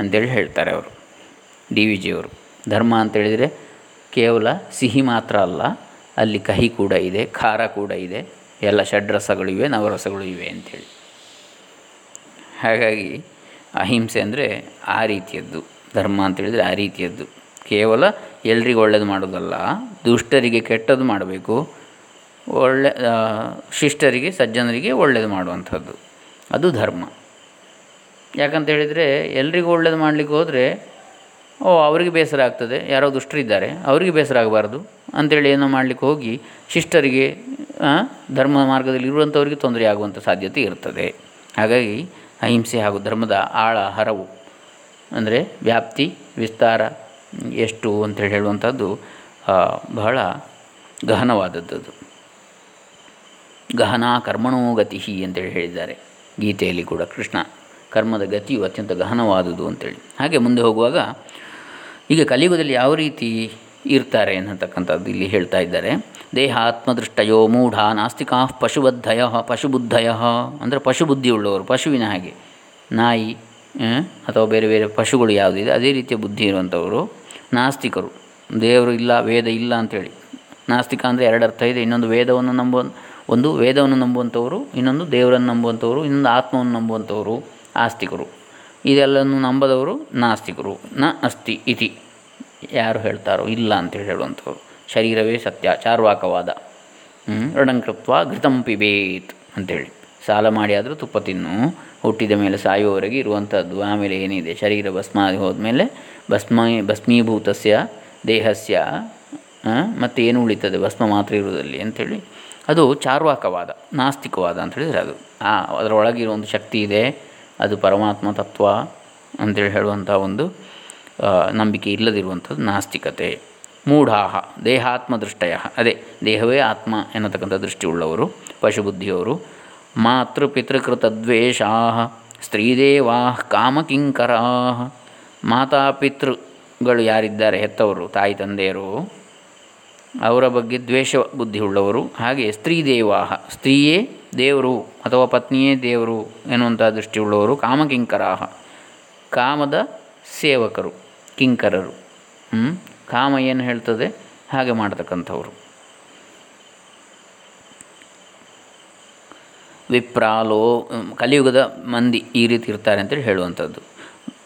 ಅಂತೇಳಿ ಹೇಳ್ತಾರೆ ಅವರು. ಡಿ ವಿ ಜಿಯವರು ಧರ್ಮ ಅಂತೇಳಿದರೆ ಕೇವಲ ಸಿಹಿ ಮಾತ್ರ ಅಲ್ಲ ಅಲ್ಲಿ ಕಹಿ ಕೂಡ ಇದೆ, ಖಾರ ಕೂಡ ಇದೆ. ಎಲ್ಲ ಷಡ್ರಸಗಳು ಇವೆ, ನವರಸಗಳು ಇವೆ ಅಂಥೇಳಿ. ಹಾಗಾಗಿ ಅಹಿಂಸೆ ಅಂದರೆ ಆ ರೀತಿಯದ್ದು, ಧರ್ಮ ಅಂತೇಳಿದರೆ ಆ ರೀತಿಯದ್ದು. ಕೇವಲ ಎಲ್ರಿಗೂ ಒಳ್ಳೇದು ಮಾಡೋದಲ್ಲ ದುಷ್ಟರಿಗೆ ಕೆಟ್ಟದ್ದು ಮಾಡಬೇಕು, ಒಳ್ಳೆ ಶಿಷ್ಟರಿಗೆ, ಸಜ್ಜನರಿಗೆ ಒಳ್ಳೇದು ಮಾಡುವಂಥದ್ದು. ಅದು ಧರ್ಮ. ಯಾಕಂತ ಹೇಳಿದರೆ ಎಲ್ರಿಗೂ ಒಳ್ಳೇದು ಮಾಡಲಿಕ್ಕೆ ಹೋದರೆ ಓ, ಅವರಿಗೆ ಬೇಸರ ಆಗ್ತದೆ. ಯಾರೋ ದುಷ್ಟರಿದ್ದಾರೆ ಅವರಿಗೆ ಬೇಸರ ಆಗಬಾರ್ದು. ಅಂಥೇಳಿ ಏನೋ ಮಾಡಲಿಕ್ಕೆ ಹೋಗಿ ಶಿಷ್ಟರಿಗೆ ಧರ್ಮ ಮಾರ್ಗದಲ್ಲಿ ಇರುವಂಥವರಿಗೆ ತೊಂದರೆ ಆಗುವಂಥ ಸಾಧ್ಯತೆ ಇರ್ತದೆ. ಹಾಗಾಗಿ ಅಹಿಂಸೆ ಹಾಗೂ ಧರ್ಮದ ಆಳ, ಹರವು, ಅಂದರೆ ವ್ಯಾಪ್ತಿ, ವಿಸ್ತಾರ, ಎಷ್ಟು ಅಂತೇಳಿ ಹೇಳುವಂಥದ್ದು ಬಹಳ ಗಹನವಾದದ್ದು ಗಹನ ಕರ್ಮಣೋ ಗತಿ ಅಂತೇಳಿ ಹೇಳಿದ್ದಾರೆ. ಗೀತೆಯಲ್ಲಿ ಕೂಡ ಕೃಷ್ಣ ಕರ್ಮದ ಗತಿಯು ಅತ್ಯಂತ ಗಹನವಾದುದು ಅಂತೇಳಿ. ಹಾಗೆ ಮುಂದೆ ಹೋಗುವಾಗ ಈಗ ಕಲಿಯುಗದಲ್ಲಿ ಯಾವ ರೀತಿ ಇರ್ತಾರೆ ಅನ್ನತಕ್ಕಂಥದ್ದು ಇಲ್ಲಿ ಹೇಳ್ತಾ ಇದ್ದಾರೆ. ದೇಹ ಆತ್ಮದೃಷ್ಟಯೋ ಮೂಢ ನಾಸ್ತಿಕಾ ಪಶುಬದ್ಧಯ ಪಶುಬುದ್ಧಯ ಅಂದರೆ ಪಶುಬುದ್ಧಿಯುಳ್ಳವರು, ಪಶುವಿನ ಹಾಗೆ. ನಾಯಿ ಅಥವಾ ಬೇರೆ ಬೇರೆ ಪಶುಗಳು ಯಾವುದಿದೆ, ಅದೇ ರೀತಿಯ ಬುದ್ಧಿ ಇರುವಂಥವರು ನಾಸ್ತಿಕರು. ದೇವರು ಇಲ್ಲ, ವೇದ ಇಲ್ಲ ಅಂಥೇಳಿ. ನಾಸ್ತಿಕ ಅಂದರೆ ಎರಡು ಅರ್ಥ ಇದೆ, ಇನ್ನೊಂದು ವೇದವನ್ನು ನಂಬುವ ಒಂದು ವೇದವನ್ನು ನಂಬುವಂಥವರು, ಇನ್ನೊಂದು ದೇವರನ್ನು ನಂಬುವಂಥವರು, ಇನ್ನೊಂದು ಆತ್ಮವನ್ನು ನಂಬುವಂಥವರು ಆಸ್ತಿಕರು ಇದೆಲ್ಲವನ್ನು ನಂಬದವರು ನಾಸ್ತಿಕರು. ನ ಅಸ್ತಿ ಇತಿ. ಯಾರು ಹೇಳ್ತಾರೋ ಇಲ್ಲ ಅಂತೇಳಿ ಹೇಳುವಂಥವ್ರು. ಶರೀರವೇ ಸತ್ಯ, ಚಾರ್ವಾಕವಾದ. ಋಣಂಕೃತ್ವ ಘೃತಂ ಪಿಬೇತ್ ಅಂತೇಳಿ. ಸಾಲ ಮಾಡಿ ಆದರೂ ತುಪ್ಪ ತಿನ್ನು. ಹುಟ್ಟಿದ ಮೇಲೆ ಸಾಯುವವರೆಗೆ ಇರುವಂಥದ್ದು. ಆಮೇಲೆ ಏನಿದೆ? ಶರೀರ ಭಸ್ಮ ಹೋದ ಹೋದ್ಮೇಲೆ ಭಸ್ಮ, ಭಸ್ಮೀಭೂತಸ್ಯ, ದೇಹಸ್ಯ ಮತ್ತು ಮತ್ತೆ ಏನು ಉಳಿತದೆ? ಭಸ್ಮ ಮಾತ್ರ ಇರುವುದಲ್ಲಿ ಅಂಥೇಳಿ ಅದು ಚಾರ್ವಾಕವಾದ, ನಾಸ್ತಿಕವಾದ ಅಂತ ಹೇಳಿದರೆ ಅದು. ಆ ಅದರೊಳಗಿರೋ ಒಂದು ಶಕ್ತಿ ಇದೆ. ಅದು ಪರಮಾತ್ಮ ತತ್ವ ಅಂತೇಳಿ ಹೇಳುವಂಥ ಒಂದು ನಂಬಿಕೆ ಇಲ್ಲದಿರುವಂಥದ್ದು ನಾಸ್ತಿಕತೆ. ಮೂಢಾಹ ದೇಹಾತ್ಮ ದೃಷ್ಟಯ ಅದೇ, ದೇಹವೇ ಆತ್ಮ ಎನ್ನತಕ್ಕಂಥ ದೃಷ್ಟಿಯುಳ್ಳವರು, ಪಶುಬುದ್ಧಿಯವರು. ಮಾತೃ ಪಿತೃಕೃತ ದ್ವೇಷಾ ಸ್ತ್ರೀದೇವಾ ಕಾಮಕಿಂಕರಾ ಮಾತಾಪಿತೃಗಳು ಯಾರಿದ್ದಾರೆ ಹೆತ್ತವರು, ತಾಯಿ ತಂದೆಯರು. ಅವರ ಬಗ್ಗೆ ದ್ವೇಷ ಬುದ್ಧಿ ಉಳ್ಳವರು ಹಾಗೆ ಸ್ತ್ರೀದೇವಾಹ, ಸ್ತ್ರೀಯೇ ದೇವರು ಅಥವಾ ಪತ್ನಿಯೇ ದೇವರು ಎನ್ನುವಂಥ ದೃಷ್ಟಿಯುಳ್ಳವರು ಕಾಮಕಿಂಕರಾಹ, ಕಾಮದ ಸೇವಕರು, ಕಿಂಕರರು. ಕಾಮ ಏನು ಹೇಳ್ತದೆ? ಹಾಗೆ ಮಾಡ್ತಕ್ಕಂಥವ್ರು. ವಿಪ್ರಾಲೋ ಕಲಿಯುಗದ ಮಂದಿ ಈ ರೀತಿ ಇರ್ತಾರೆ ಅಂತೇಳಿ ಹೇಳುವಂಥದ್ದು.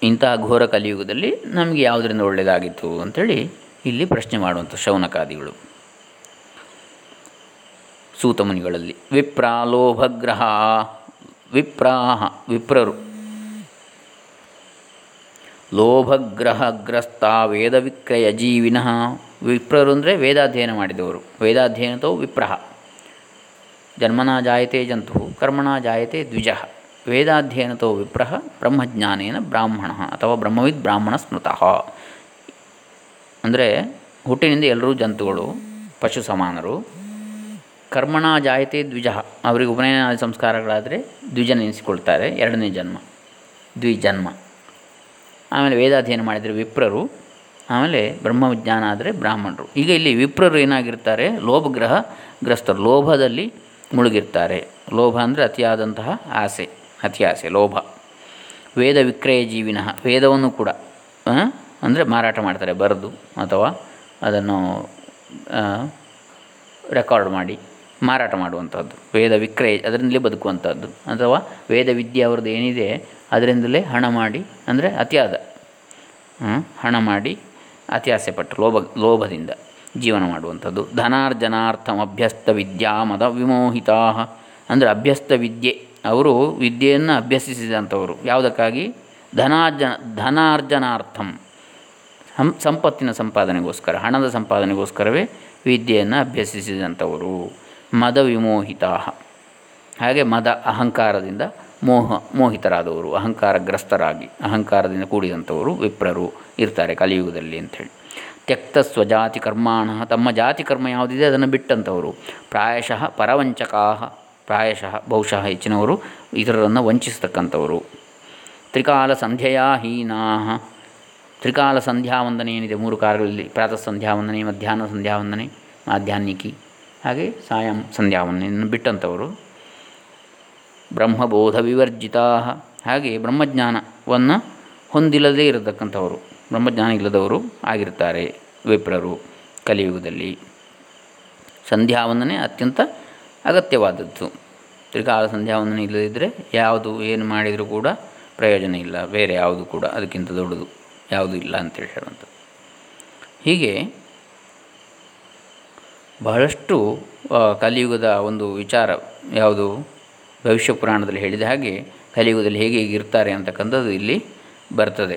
ಇಂತಹ ಘೋರ ಕಲಿಯುಗದಲ್ಲಿ ನಮಗೆ ಯಾವುದರಿಂದ ಒಳ್ಳೆಯದಾಗಿತ್ತು ಅಂಥೇಳಿ ಇಲ್ಲಿ ಪ್ರಶ್ನೆ ಮಾಡುವಂಥ ಶೌನಕಾದಿಗಳು. ಸೂತಮುನಿಗಳಲ್ಲಿ. ವಿಪ್ರಾಲೋಭಗ್ರಹ, ವಿಪ್ರಾಹ, ವಿಪ್ರರು. ಲೋಭಗ್ರಹಗ್ರಸ್ತ ವೇದ ವಿಕ್ರಯ ಜೀವಿನಃ. ವಿಪ್ರರು ಅಂದರೆ ವೇದಾಧ್ಯಯನ ಮಾಡಿದವರು. ವೇದಾಧ್ಯಯನತೋ ವಿಪ್ರಹ. ಜನ್ಮನಾ ಜಾಯತೆ ಜಂತು, ಕರ್ಮಣಾ ಜಾಯತೆ ದ್ವಿಜ. ವೇದಾಧ್ಯಯನತೋ ವಿಪ್ರಹ, ಬ್ರಹ್ಮಜ್ಞಾನೇನ ಬ್ರಾಹ್ಮಣ ಅಥವಾ ಬ್ರಹ್ಮವಿದ್ ಬ್ರಾಹ್ಮಣ ಸ್ಮೃತಃ. ಅಂದರೆ ಹುಟ್ಟಿನಿಂದ ಎಲ್ಲರೂ ಜಂತುಗಳು, ಪಶು ಸಮಾನರು. ಕರ್ಮಣ ಜಾಯತೆ ದ್ವಿಜ. ಅವರಿಗೆ ಉಪನಯನ ಸಂಸ್ಕಾರಗಳಾದರೆ ದ್ವಿಜನೆನಿಸಿಕೊಳ್ತಾರೆ ಎರಡನೇ ಜನ್ಮ. ದ್ವಿಜನ್ಮ. ಆಮೇಲೆ ವೇದಾಧ್ಯಯನ ಮಾಡಿದರೆ ವಿಪ್ರರು. ಆಮೇಲೆ ಬ್ರಹ್ಮವಿಜ್ಞಾನ ಆದರೆ ಬ್ರಾಹ್ಮಣರು. ಈಗ ಇಲ್ಲಿ ವಿಪ್ರರು ಏನಾಗಿರ್ತಾರೆ? ಲೋಭಗ್ರಹ ಗ್ರಸ್ತರು. ಲೋಭದಲ್ಲಿ ಮುಳುಗಿರ್ತಾರೆ. ಲೋಭ ಅಂದರೆ ಅತಿಯಾದಂತಹ ಆಸೆ. ಅತಿ ಆಸೆ ಲೋಭ. ವೇದ ವಿಕ್ರಯ ಜೀವಿನಃ. ವೇದವನ್ನು ಕೂಡ ಅಂದರೆ ಮಾರಾಟ ಮಾಡ್ತಾರೆ. ಬರೆದು ಅಥವಾ ಅದನ್ನು ರೆಕಾರ್ಡ್ ಮಾಡಿ. ಮಾರಾಟ ಮಾಡುವಂಥದ್ದು, ವೇದ ವಿಕ್ರಯ ಅದರಿಂದಲೇ ಬದುಕುವಂಥದ್ದು, ಅಥವಾ ವೇದ ವಿದ್ಯೆ ಅವ್ರದ್ದು ಏನಿದೆ ಅದರಿಂದಲೇ ಹಣ ಮಾಡಿ, ಅಂದರೆ ಅತಿಯಾದ ಹಣ ಮಾಡಿ ಅತಿಯಾಸೆ ಪಟ್ಟು ಲೋಭ, ಲೋಭದಿಂದ ಜೀವನ ಮಾಡುವಂಥದ್ದು. ಧನಾರ್ಜನಾರ್ಥಂ ಅಭ್ಯಸ್ತ ವಿದ್ಯಾ ಮದ ವಿಮೋಹಿತಾ ಅಂದರೆ ಅಭ್ಯಸ್ತ ವಿದ್ಯೆ, ಅವರು ವಿದ್ಯೆಯನ್ನು ಅಭ್ಯಸಿಸಿದಂಥವರು. ಯಾವುದಕ್ಕಾಗಿ? ಧನಾರ್ಜನ, ಧನಾರ್ಜನಾರ್ಥಂ. ಸಂಪತ್ತಿನ ಸಂಪಾದನೆಗೋಸ್ಕರ, ಹಣದ ಸಂಪಾದನೆಗೋಸ್ಕರವೇ ವಿದ್ಯೆಯನ್ನು ಅಭ್ಯಸಿಸಿದಂಥವರು. ಮದ ವಿಮೋಹಿತಾ ಹಾಗೆ ಮದ ಅಹಂಕಾರದಿಂದ ಮೋಹ, ಮೋಹಿತರಾದವರು, ಅಹಂಕಾರಗ್ರಸ್ತರಾಗಿ, ಅಹಂಕಾರದಿಂದ ಕೂಡಿದಂಥವರು, ವಿಪ್ರರು ಇರ್ತಾರೆ ಕಲಿಯುಗದಲ್ಲಿ ಅಂಥೇಳಿ. ತ್ಯಕ್ತ ಸ್ವಜಾತಿ ಕರ್ಮಾಣ, ತಮ್ಮ ಜಾತಿ ಕರ್ಮ ಯಾವುದಿದೆ ಅದನ್ನು ಬಿಟ್ಟಂಥವರು. ಪ್ರಾಯಶಃ ಪರವಂಚಕಾ ಪ್ರಾಯಶಃ ಬಹುಶಃ ಹೆಚ್ಚಿನವರು ಇತರರನ್ನು ವಂಚಿಸ್ತಕ್ಕಂಥವರು. ತ್ರಿಕಾಲ ಸಂಧ್ಯೆಯ ಹೀನಾ ತ್ರಿಕಾಲ ಸಂಧ್ಯಾ ವಂದನೆ ಏನಿದೆ? ಮೂರು ಕಾಲಗಳಲ್ಲಿ ಪ್ರಾತಃ ಸಂಧ್ಯಾ ವಂದನೆ, ಮಧ್ಯಾಹ್ನ ಸಂಧ್ಯಾ ವಂದನೆ, ಮಾಧ್ಯಾಹ್ನಿಕಿ. ಹಾಗೆ ಸಾಯಂ ಸಂಧ್ಯಾವನ್ನು ಬಿಟ್ಟಂಥವರು. ಬ್ರಹ್ಮಬೋಧ ವಿವರ್ಜಿತಾ ಹಾಗೆ ಬ್ರಹ್ಮಜ್ಞಾನವನ್ನು ಹೊಂದಿಲ್ಲದೇ ಇರತಕ್ಕಂಥವರು, ಬ್ರಹ್ಮಜ್ಞಾನ ಇಲ್ಲದವರು ಆಗಿರ್ತಾರೆ ವಿಪ್ರರು ಕಲಿಯುಗದಲ್ಲಿ. ಸಂಧ್ಯಾವಂದನೆ ಅತ್ಯಂತ ಅಗತ್ಯವಾದದ್ದು. ತ್ರಿಕಾಲ ಸಂಧ್ಯಾವಂದನೆ ಇಲ್ಲದಿದ್ದರೆ ಯಾವುದು ಏನು ಮಾಡಿದರೂ ಕೂಡ ಪ್ರಯೋಜನ ಇಲ್ಲ, ಬೇರೆ ಯಾವುದು ಕೂಡ ಅದಕ್ಕಿಂತ ದೊಡ್ಡದು ಯಾವುದೂ ಇಲ್ಲ ಅಂತೇಳಿ ಹೇಳುವಂಥದ್ದು. ಹೀಗೆ ಬಹಳಷ್ಟು ಕಲಿಯುಗದ ಒಂದು ವಿಚಾರ ಯಾವುದು? ಭವಿಷ್ಯ ಪುರಾಣದಲ್ಲಿ ಹೇಳಿದ ಹಾಗೆ ಕಲಿಯುಗದಲ್ಲಿ ಹೇಗೆ ಹೇಗೆ ಇರ್ತಾರೆ ಅಂತಕ್ಕಂಥದ್ದು ಇಲ್ಲಿ ಬರ್ತದೆ.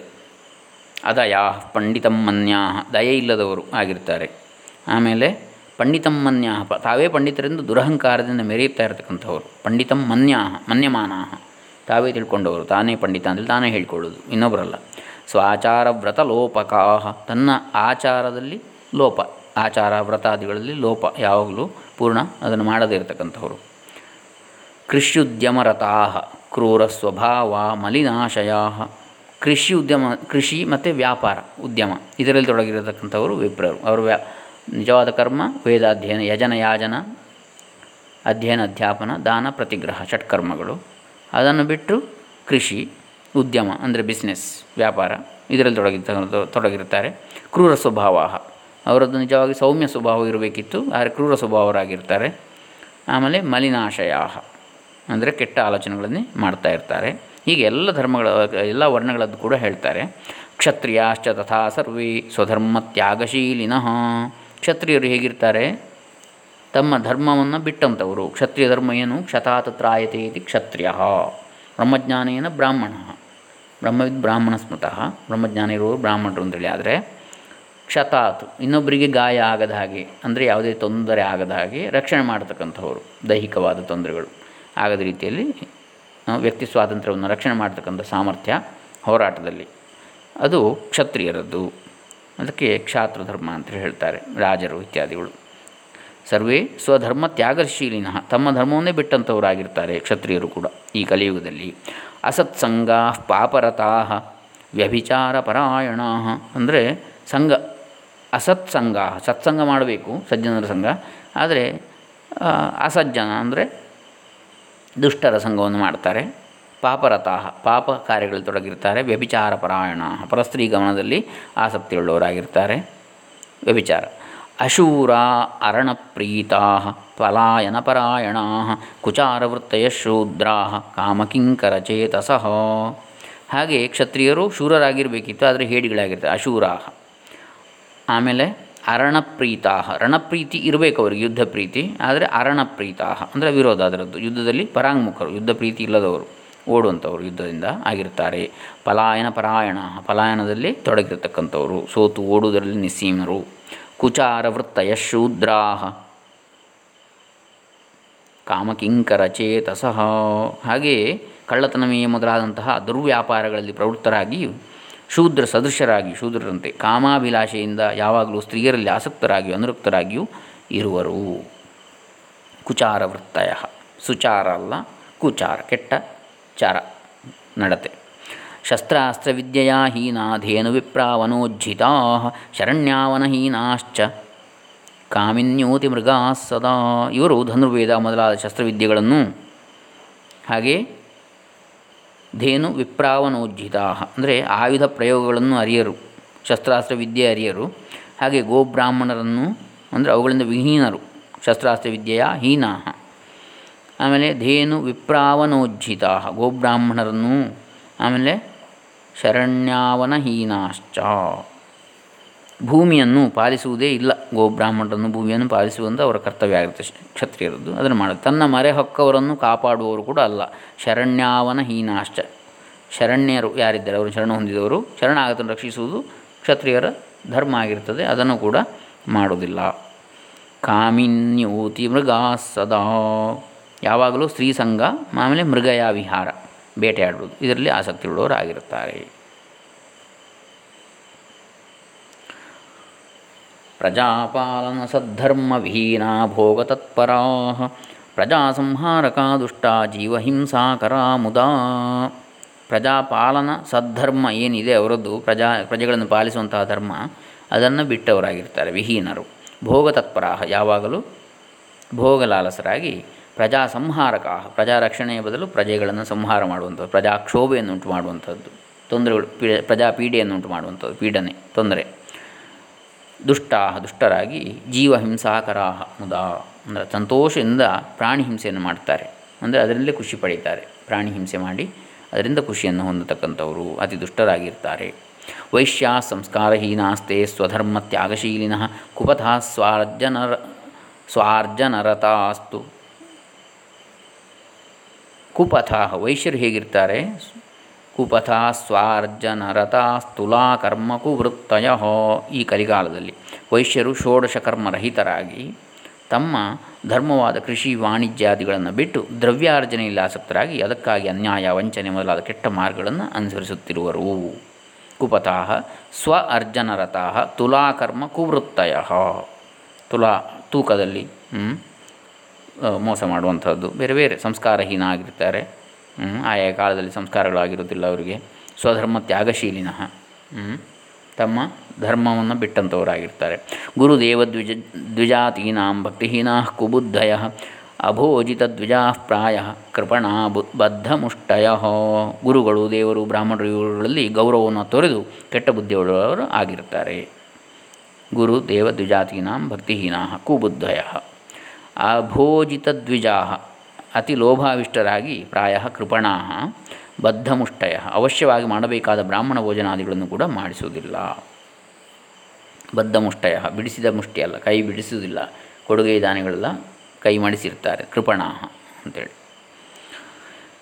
ಅದಯಾ ಪಂಡಿತಮ್ಮನ್ಯಾ ದಯೆ ಇಲ್ಲದವರು ಆಗಿರ್ತಾರೆ. ಆಮೇಲೆ ಪಂಡಿತಮ್ಮನ್ಯಾಹ ತಾವೇ ಪಂಡಿತರೆಂದು ದುರಹಂಕಾರದಿಂದ ಮೆರೆಯುತ್ತಾ ಇರತಕ್ಕಂಥವ್ರು. ಪಂಡಿತಂ ಮನ್ಯಾಹ, ಮನ್ಯಮಾನಾಹ, ತಾವೇ ತಿಳ್ಕೊಂಡವರು. ತಾನೇ ಪಂಡಿತ ಅಂದರೆ ತಾನೇ ಹೇಳ್ಕೊಳ್ಳೋದು. ಇನ್ನೊಬ್ಬರಲ್ಲ ಸ್ವಾಚಾರ ವ್ರತ ಲೋಪಕಾಹ, ತನ್ನ ಆಚಾರದಲ್ಲಿ ಲೋಪ. ಆಚಾರ ವ್ರತಾದಿಗಳಲ್ಲಿ ಲೋಪ ಯಾವಾಗಲೂ ಪೂರ್ಣ, ಅದನ್ನು ಮಾಡದೇ ಇರತಕ್ಕಂಥವ್ರು. ಕೃಷ್ಯುದ್ಯಮರತಾ ಕ್ರೂರ ಸ್ವಭಾವ ಮಲಿನಾಶಯ ಕೃಷಿ ಉದ್ಯಮ, ಕೃಷಿ ಮತ್ತು ವ್ಯಾಪಾರ, ಉದ್ಯಮ, ಇದರಲ್ಲಿ ತೊಡಗಿರತಕ್ಕಂಥವರು ವಿಪ್ರರು. ಅವರು ವ್ಯಾ, ನಿಜವಾದ ಕರ್ಮ, ವೇದಾಧ್ಯಯನ ಯಜನ ಯಾಜನ ಅಧ್ಯಯನ, ಅಧ್ಯಾಪನ, ದಾನ, ಪ್ರತಿಗ್ರಹ, ಷಟ್ಕರ್ಮಗಳು. ಅದನ್ನು ಬಿಟ್ಟು ಕೃಷಿ, ಉದ್ಯಮ, ಅಂದರೆ ಬಿಸ್ನೆಸ್ ವ್ಯಾಪಾರ, ಇದರಲ್ಲಿ ತೊಡಗಿರ್ತಕ್ಕಂಥ ತೊಡಗಿರ್ತಾರೆ ಕ್ರೂರ ಸ್ವಭಾವ ಅವರದ್ದು ನಿಜವಾಗಿ ಸೌಮ್ಯ ಸ್ವಭಾವ ಇರಬೇಕಿತ್ತು, ಆದರೆ ಕ್ರೂರ ಸ್ವಭಾವರಾಗಿರ್ತಾರೆ. ಆಮೇಲೆ ಮಲಿನಾಶಯ ಅಂದರೆ ಕೆಟ್ಟ ಆಲೋಚನೆಗಳನ್ನೇ ಮಾಡ್ತಾ ಇರ್ತಾರೆ. ಹೀಗೆ ಎಲ್ಲ ಧರ್ಮಗಳ, ಎಲ್ಲ ವರ್ಣಗಳದ್ದು ಕೂಡ ಹೇಳ್ತಾರೆ. ಕ್ಷತ್ರಿಯಾಶ್ಚ ತಥಾ ಸರ್ವೇ ಸ್ವಧರ್ಮ ತ್ಯಾಗಶೀಲಿನಃ. ಕ್ಷತ್ರಿಯರು ಹೇಗಿರ್ತಾರೆ? ತಮ್ಮ ಧರ್ಮವನ್ನು ಬಿಟ್ಟಂಥವರು ಕ್ಷತ್ರಿಯ ಧರ್ಮ ಏನು? ಕ್ಷತಾತತ್ರಾಯತೆ ಇತಿ ಕ್ಷತ್ರಿಯ. ಬ್ರಹ್ಮಜ್ಞಾನೇನ ಬ್ರಾಹ್ಮಣ. ಬ್ರಹ್ಮವಿದ್ ಬ್ರಾಹ್ಮಣ ಸ್ಮೃತಃ. ಬ್ರಹ್ಮಜ್ಞಾನ ಇರುವವರು ಬ್ರಾಹ್ಮಣರು ಅಂತೇಳಿ ಆದರೆ ಕ್ಷತಾತ್ ಇನ್ನೊಬ್ಬರಿಗೆ ಗಾಯ ಆಗದ ಹಾಗೆ, ಅಂದರೆ ಯಾವುದೇ ತೊಂದರೆ ಆಗದ ಹಾಗೆ ರಕ್ಷಣೆ ಮಾಡ್ತಕ್ಕಂಥವ್ರು, ದೈಹಿಕವಾದ ತೊಂದರೆಗಳು ಆಗದ ರೀತಿಯಲ್ಲಿ ವ್ಯಕ್ತಿ ಸ್ವಾತಂತ್ರ್ಯವನ್ನು ರಕ್ಷಣೆ ಮಾಡ್ತಕ್ಕಂಥ ಸಾಮರ್ಥ್ಯ ಹೋರಾಟದಲ್ಲಿ. ಅದು ಕ್ಷತ್ರಿಯರದ್ದು. ಅದಕ್ಕೆ ಕ್ಷಾತ್ರ ಧರ್ಮ ಅಂತ ಹೇಳ್ತಾರೆ, ರಾಜರು ಇತ್ಯಾದಿಗಳು. ಸರ್ವೇ ಸ್ವಧರ್ಮ ತ್ಯಾಗಶೀಲಿನ. ತಮ್ಮ ಧರ್ಮವನ್ನೇ ಬಿಟ್ಟಂಥವರಾಗಿರ್ತಾರೆ ಕ್ಷತ್ರಿಯರು ಕೂಡ ಈ ಕಲಿಯುಗದಲ್ಲಿ. ಅಸತ್ಸಂಗ ಪಾಪರತಾ ವ್ಯಭಿಚಾರ ಪರಾಯಣ ಅಂದರೆ ಸಂಘ ಅಸತ್ಸಂಗ, ಸತ್ಸಂಗ ಮಾಡಬೇಕು, ಸಜ್ಜನರ ಸಂಘ. ಆದರೆ ಅಸಜ್ಜನ ಅಂದರೆ ದುಷ್ಟರ ಸಂಘವನ್ನು ಮಾಡ್ತಾರೆ. ಪಾಪರತಾಹ, ಪಾಪ ಕಾರ್ಯಗಳಲ್ಲಿ ತೊಡಗಿರ್ತಾರೆ. ವ್ಯಭಿಚಾರ ಪರಾಯಣ, ಪರಸ್ತ್ರೀ ಗಮನದಲ್ಲಿ ಆಸಕ್ತಿಯುಳ್ಳವರಾಗಿರ್ತಾರೆ. ವ್ಯಭಿಚಾರ. ಅಶೂರ ಅರಣಪ್ರೀತಾ ಪಲಾಯನಪರಾಯಣ ಕುಚಾರವೃತ್ತಯ ಶೂದ್ರಾ ಕಾಮಕಿಂಕರಚೇತಸಃ ಹಾಗೆ ಕ್ಷತ್ರಿಯರು ಶೂರರಾಗಿರಬೇಕಿತ್ತು, ಆದರೆ ಹೇಡಿಗಳಾಗಿರ್ತಾರೆ. ಅಶೂರಾಹ. ಆಮೇಲೆ ಅರಣಪ್ರೀತಾಹ. ರಣಪ್ರೀತಿ ಇರಬೇಕು ಅವರಿಗೆ, ಯುದ್ಧ ಪ್ರೀತಿ. ಆದರೆ ಅರಣಪ್ರೀತಾಹ, ಅಂದರೆ ವಿರೋಧ ಅದರದ್ದು ಯುದ್ಧದಲ್ಲಿ ಪರಾಂಗ್ಮುಖರು, ಯುದ್ಧ ಪ್ರೀತಿ ಇಲ್ಲದವರು, ಓಡುವಂಥವ್ರು ಯುದ್ಧದಿಂದ ಆಗಿರ್ತಾರೆ. ಪಲಾಯನ ಪರಾಯಣ, ಪಲಾಯನದಲ್ಲಿ ತೊಡಗಿರ್ತಕ್ಕಂಥವ್ರು, ಸೋತು ಓಡುವುದರಲ್ಲಿ ನಿಸ್ಸೀಮರು. ಕುಚಾರ ವೃತ್ತ ಯಶೂದ್ರಾಹ. ಕಾಮಕಿಂಕರ ಚೇತಸಃ. ಹಾಗೆಯೇ ಕಳ್ಳತನಮೇ ಮೊದಲಾದಂತಹ ದುರ್ವ್ಯಾಪಾರಗಳಲ್ಲಿ ಪ್ರವೃತ್ತರಾಗಿ ಶೂದ್ರ ಸದೃಶರಾಗಿ, ಶೂದ್ರರಂತೆ ಕಾಮಾಭಿಲಾಷೆಯಿಂದ ಯಾವಾಗಲೂ ಸ್ತ್ರೀಯರಲ್ಲಿ ಆಸಕ್ತರಾಗಿಯೂ ಅನುರಕ್ತರಾಗಿಯೂ ಇರುವರು. ಕುಚಾರ ವೃತ್ತಯ. ಸುಚಾರ ಅಲ್ಲ, ಕುಚಾರ, ಕೆಟ್ಟ ಚಾರ ನಡತೆ. ಶಸ್ತ್ರಾಸ್ತ್ರ ಹೀನಾ ಹೀನಾಧೇನು ವಿಪ್ರಾವನೋಜ್ಜಿತಾ ಶರಣ್ಯಾವನಹೀನಾಶ್ಚ ಕಾಮಿನ್ಯೋತಿ ಮೃಗಾ ಸದಾ. ಇವರು ಧನುರ್ವೇದ ಮೊದಲಾದ ಶಸ್ತ್ರವಿದ್ಯೆಗಳನ್ನು ಹಾಗೆ ಧೇನು ವಿಪ್ರಾವನೋಜ್ಜಿತಾ. ಅಂದರೆ ಆಯುಧ ಪ್ರಯೋಗಗಳನ್ನು ಅರಿಯರು, ಶಸ್ತ್ರಾಸ್ತ್ರ ವಿದ್ಯೆ ಅರಿಯರು, ಹಾಗೆ ಗೋಬ್ರಾಹ್ಮಣರನ್ನು ಅಂದರೆ ಅವುಗಳಿಂದ ವಿಹೀನರು, ಶಸ್ತ್ರಾಸ್ತ್ರ ವಿದ್ಯೆಯ ಹೀನಾ. ಆಮೇಲೆ ಧೇನು ವಿಪ್ರಾವನೋಜ್ಜಿತಾ, ಗೋಬ್ರಾಹ್ಮಣರನ್ನು ಆಮೇಲೆ ಶರಣ್ಯಾವನಹೀನಾಶ್ಚ. ಭೂಮಿಯನ್ನು ಪಾಲಿಸುವುದೇ ಇಲ್ಲ. ಗೋ ಬ್ರಾಹ್ಮಣರನ್ನು ಭೂಮಿಯನ್ನು ಪಾಲಿಸುವಂಥ ಅವರ ಕರ್ತವ್ಯ ಆಗಿರುತ್ತೆ ಕ್ಷತ್ರಿಯರದ್ದು. ಅದನ್ನು ಮಾಡೋದು. ತನ್ನ ಮರೆ ಹೊಕ್ಕವರನ್ನು ಕಾಪಾಡುವವರು ಕೂಡ ಅಲ್ಲ. ಶರಣ್ಯಾವನ ಹೀನಾಶ್ಚ ಶರಣ್ಯರು ಯಾರಿದ್ದಾರೆ? ಅವರು ಶರಣ ಹೊಂದಿದವರು. ಶರಣಾಗತನ್ನು ರಕ್ಷಿಸುವುದು ಕ್ಷತ್ರಿಯರ ಧರ್ಮ ಆಗಿರ್ತದೆ. ಅದನ್ನು ಕೂಡ ಮಾಡುವುದಿಲ್ಲ. ಕಾಮಿನ್ಯೂತಿ ಮೃಗಾ ಸದಾ. ಯಾವಾಗಲೂ ಸ್ತ್ರೀ ಸಂಘ ಆಮೇಲೆ ಮೃಗಯ ವಿಹಾರ ಬೇಟೆಯಾಡುವುದು. ಇದರಲ್ಲಿ ಆಸಕ್ತಿ ಉಳ್ಳವರು ಆಗಿರುತ್ತಾರೆ ಪ್ರಜಾಪಾಲನ ಸದ್ಧರ್ಮವಿಹೀನಾ ಭೋಗತತ್ಪರಾ ಪ್ರಜಾಸಂಹಾರಕಾ ದುಷ್ಟ ಜೀವಹಿಂಸಾಕರ ಮುದಾ. ಪ್ರಜಾಪಾಲನ ಸದ್ಧರ್ಮ ಏನಿದೆ ಅವರದ್ದು? ಪ್ರಜಾ, ಪ್ರಜೆಗಳನ್ನು ಪಾಲಿಸುವಂತಹ ಧರ್ಮ, ಅದನ್ನು ಬಿಟ್ಟವರಾಗಿರ್ತಾರೆ ವಿಹೀನರು. ಭೋಗತತ್ಪರ ಯಾವಾಗಲೂ? ಭೋಗಲಾಲಸರಾಗಿ ಪ್ರಜಾ ಸಂಹಾರಕ ಪ್ರಜಾ ರಕ್ಷಣೆಯ ಬದಲು ಪ್ರಜೆಗಳನ್ನು ಸಂಹಾರ ಮಾಡುವಂಥದ್ದು ಪ್ರಜಾಕ್ಷೋಭೆಯನ್ನು ಉಂಟು ಮಾಡುವಂಥದ್ದು, ತೊಂದರೆಗಳು ಪ್ರಜಾ ಪೀಡೆಯನ್ನು ಉಂಟು ಮಾಡುವಂಥದ್ದು, ಪೀಡನೆ, ತೊಂದರೆ. ದುಷ್ಟಾ ದುಷ್ಟರಾಗಿ ಜೀವಹಿಂಸಾಕರ ಮುದಾ ಅಂದರೆ ಸಂತೋಷದಿಂದ ಪ್ರಾಣಿ ಹಿಂಸೆಯನ್ನು ಮಾಡ್ತಾರೆ. ಅಂದರೆ ಅದರಲ್ಲೇ ಖುಷಿ ಪಡೀತಾರೆ. ಪ್ರಾಣಿ ಹಿಂಸೆ ಮಾಡಿ ಅದರಿಂದ ಖುಷಿಯನ್ನು ಹೊಂದತಕ್ಕಂಥವರು, ಅತಿ ದುಷ್ಟರಾಗಿರ್ತಾರೆ. ವೈಶ್ಯ ಸಂಸ್ಕಾರಹೀನಾಸ್ತೆ ಸ್ವಧರ್ಮ ತ್ಯಾಗಶೀಲಿನಃ ಕುಪಥ ಸ್ವಾರ್ಜನರ ಸ್ವಾರ್ಜನರತಾಸ್ತು. ಕುಪಥ ವೈಶ್ಯರು ಹೇಗಿರ್ತಾರೆ? ಕುಪಥ ಸ್ವಾರ್ಜನರತಾಸ್ತುಲಾ ಕರ್ಮ ಕುವೃತ್ತಯ ಈ ಕಲಿಗಾಲದಲ್ಲಿ ವೈಶ್ಯರು ಷೋಡಶ ಕರ್ಮರಹಿತರಾಗಿ ತಮ್ಮ ಧರ್ಮವಾದ ಕೃಷಿ ವಾಣಿಜ್ಯಾದಿಗಳನ್ನು ಬಿಟ್ಟು ದ್ರವ್ಯಾರ್ಜನೆಯಲ್ಲಿ ಆಸಕ್ತರಾಗಿ ಅದಕ್ಕಾಗಿ ಅನ್ಯಾಯ, ವಂಚನೆ ಮೊದಲಾದ ಕೆಟ್ಟ ಮಾರ್ಗಗಳನ್ನು ಅನುಸರಿಸುತ್ತಿರುವರು. ಕುಪತಾ ಸ್ವ ತುಲಾ ತುಲಾಕರ್ಮ ಕುವೃತ್ತಯ ತುಲಾ ತೂಕದಲ್ಲಿ ಮೋಸ ಮಾಡುವಂಥದ್ದು. ಬೇರೆ ಬೇರೆ ಸಂಸ್ಕಾರಹೀನ ಆಗಿರ್ತಾರೆ. ಆಯಾ ಕಾಲದಲ್ಲಿ ಸಂಸ್ಕಾರಗಳಾಗಿರುವುದಿಲ್ಲ ಅವರಿಗೆ. ಸ್ವಧರ್ಮ ತ್ಯಾಗಶೀಲಿನಃ ತಮ್ಮ ಧರ್ಮವನ್ನು ಬಿಟ್ಟಂಥವರಾಗಿರ್ತಾರೆ ಗುರುದೇವ ದ್ವಿಜ, ದ್ವಿಜಾತೀನಾಂ ಭಕ್ತಿಹೀನಾ ಕುಬುದ್ಧಯ, ಅಭೋಜಿತ ದ್ವಿಜಾ ಪ್ರಾಯ ಕೃಪಣ ಬದ್ಧ ಬದ್ಧಮುಷ್ಟಯ. ಗುರುಗಳು, ದೇವರು ಬ್ರಾಹ್ಮಣರು ಇವುಗಳಲ್ಲಿ ಗೌರವವನ್ನು ತೊರೆದು ಕೆಟ್ಟ ಬುದ್ಧಿಯುಳ್ಳವರು ಆಗಿರ್ತಾರೆ ಗುರು, ದೇವ, ದ್ವಿಜಾತೀನಾಂ ಭಕ್ತಿಹೀನಾ ಕುಬುದ್ಧಯ. ಅಭೋಜಿತ ದ್ವಿಜಾ. ಅತಿ ಲೋಭಾವಿಷ್ಟರಾಗಿ ಪ್ರಾಯ ಕೃಪಣಾ ಬದ್ಧಮುಷ್ಟಯ, ಅವಶ್ಯವಾಗಿ ಮಾಡಬೇಕಾದ ಬ್ರಾಹ್ಮಣ ಭೋಜನಾದಿಗಳನ್ನು ಕೂಡ ಮಾಡಿಸುವುದಿಲ್ಲ. ಬದ್ಧಮುಷ್ಟಯ, ಬಿಡಿಸಿದ ಮುಷ್ಟಿ ಅಲ್ಲ, ಕೈ ಬಿಡಿಸುವುದಿಲ್ಲ, ಕೊಡುಗೆ ದಾನಿಗಳೆಲ್ಲ ಕೈ ಮಾಡಿಸಿರ್ತಾರೆ ಕೃಪಣಾ ಅಂತೇಳಿ.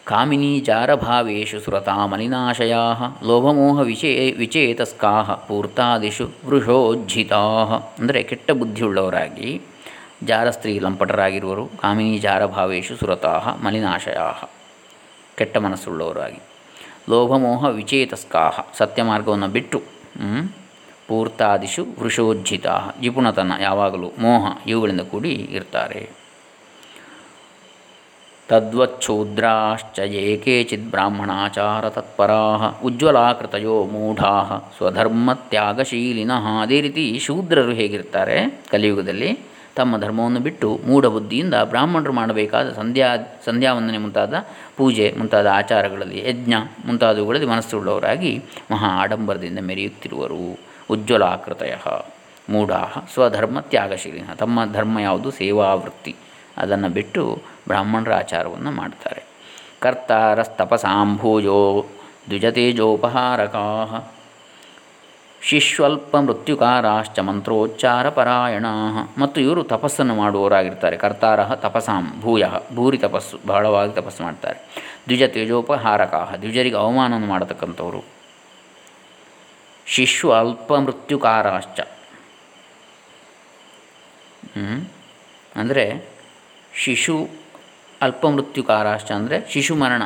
ಕಾಮಿನಿ ಜಾರಭಾವೇಶು ಸುರತಾ ಮಲಿನಾಶಯಾ ಲೋಭಮೋಹ ವಿಚೇ ವಿಚೇತಸ್ಕಾ ಪೂರ್ತಾದಿಷು ವೃಷೋಜ್ಜಿತಾ ಅಂದರೆ ಕೆಟ್ಟ ಬುದ್ಧಿಯುಳ್ಳವರಾಗಿ ಜಾರಸ್ತ್ರೀ ಲಂಪಟರಾಗಿರುವರು. ಕಾಮಿನಿ ಜಾರಭಾವೇಶು ಸುರತಾಹ ಮಲಿನಾಶಯಾಹ. ಕೆಟ್ಟ ಮನಸ್ಸುಳ್ಳವರಾಗಿ. ಲೋಭಮೋಹ ವಿಚೇತಸ್ಕಾಹ. ಸತ್ಯ ಮಾರ್ಗವನ್ನು ಬಿಟ್ಟು ಪೂರ್ತಾದಿಶು ವೃಷೋಜ್ಜಿತ ಜಿಪುಣತನ ಯಾವಾಗಲೂ ಮೋಹ ಇವುಗಳಿಂದ ಕೂಡಿ ಇರ್ತಾರೆ. ತದ್ವಚ್ಛೂದ್ರಾಶ್ಚ ಯೇ ಕೇಚಿತ್ ಬ್ರಾಹ್ಮಣಾಚಾರ ತತ್ಪರಾಹ. ಉಜ್ವಲಾಕೃತಯೋ ಮೂಢಾ ಸ್ವಧರ್ಮತ್ಯಾಗಶೀಲಿನಃ. ಅದೇ ರೀತಿ ಶೂದ್ರರು ಹೇಗಿರ್ತಾರೆ? ಕಲಿಯುಗದಲ್ಲಿ ತಮ್ಮ ಧರ್ಮವನ್ನು ಬಿಟ್ಟು ಮೂಢಬುದ್ಧಿಯಿಂದ ಬ್ರಾಹ್ಮಣರು ಮಾಡಬೇಕಾದ ಸಂಧ್ಯಾ, ಸಂಧ್ಯಾವಂದನೆ ಮುಂತಾದ ಪೂಜೆ, ಮುಂತಾದ ಆಚಾರಗಳಲ್ಲಿ ಯಜ್ಞ, ಮುಂತಾದವುಗಳಲ್ಲಿ ಮನಸ್ಸುಳ್ಳವರಾಗಿ ಮಹಾ ಆಡಂಬರದಿಂದ ಮೆರೆಯುತ್ತಿರುವರು. ಉಜ್ವಲಾಕೃತಯ. ಮೂಢಾ. ಸ್ವಧರ್ಮ ತ್ಯಾಗಶೀಲಿನ. ತಮ್ಮ ಧರ್ಮ ಯಾವುದು? ಸೇವಾವೃತ್ತಿ. ಅದನ್ನು ಬಿಟ್ಟು ಬ್ರಾಹ್ಮಣರ ಆಚಾರವನ್ನು ಮಾಡ್ತಾರೆ. ಕರ್ತಾರಸ್ತಪಸಾಂಭೂಜೋ ದ್ವಿಜತೇಜೋಪಹಾರಕಾ. ಶಿಶ್ವಲ್ಪ ಮೃತ್ಯುಕಾರಾಶ್ಚ ಮಂತ್ರೋಚ್ಚಾರ ಪರಾಯಣ ಮತ್ತು ಇವರು ತಪಸ್ಸನ್ನು ಮಾಡುವವರಾಗಿರ್ತಾರೆ. ಕರ್ತಾರ ತಪಸಾಂ ಭೂಯ. ಭೂರಿ ತಪಸ್ಸು, ಬಹಳವಾಗಿ ತಪಸ್ಸು ಮಾಡ್ತಾರೆ. ದ್ವಿಜ ತೇಜೋಪಹಾರಕಾಹ ದ್ವಿಜರಿಗೆ ಅವಮಾನವನ್ನು ಮಾಡತಕ್ಕಂಥವರು. ಶಿಶು ಅಲ್ಪ ಮೃತ್ಯುಕಾರಾಶ್ಚ ಅಂದರೆ ಶಿಶು ಅಲ್ಪ ಮೃತ್ಯುಕಾರಾಶ್ಚ ಅಂದರೆ ಶಿಶು ಮರಣ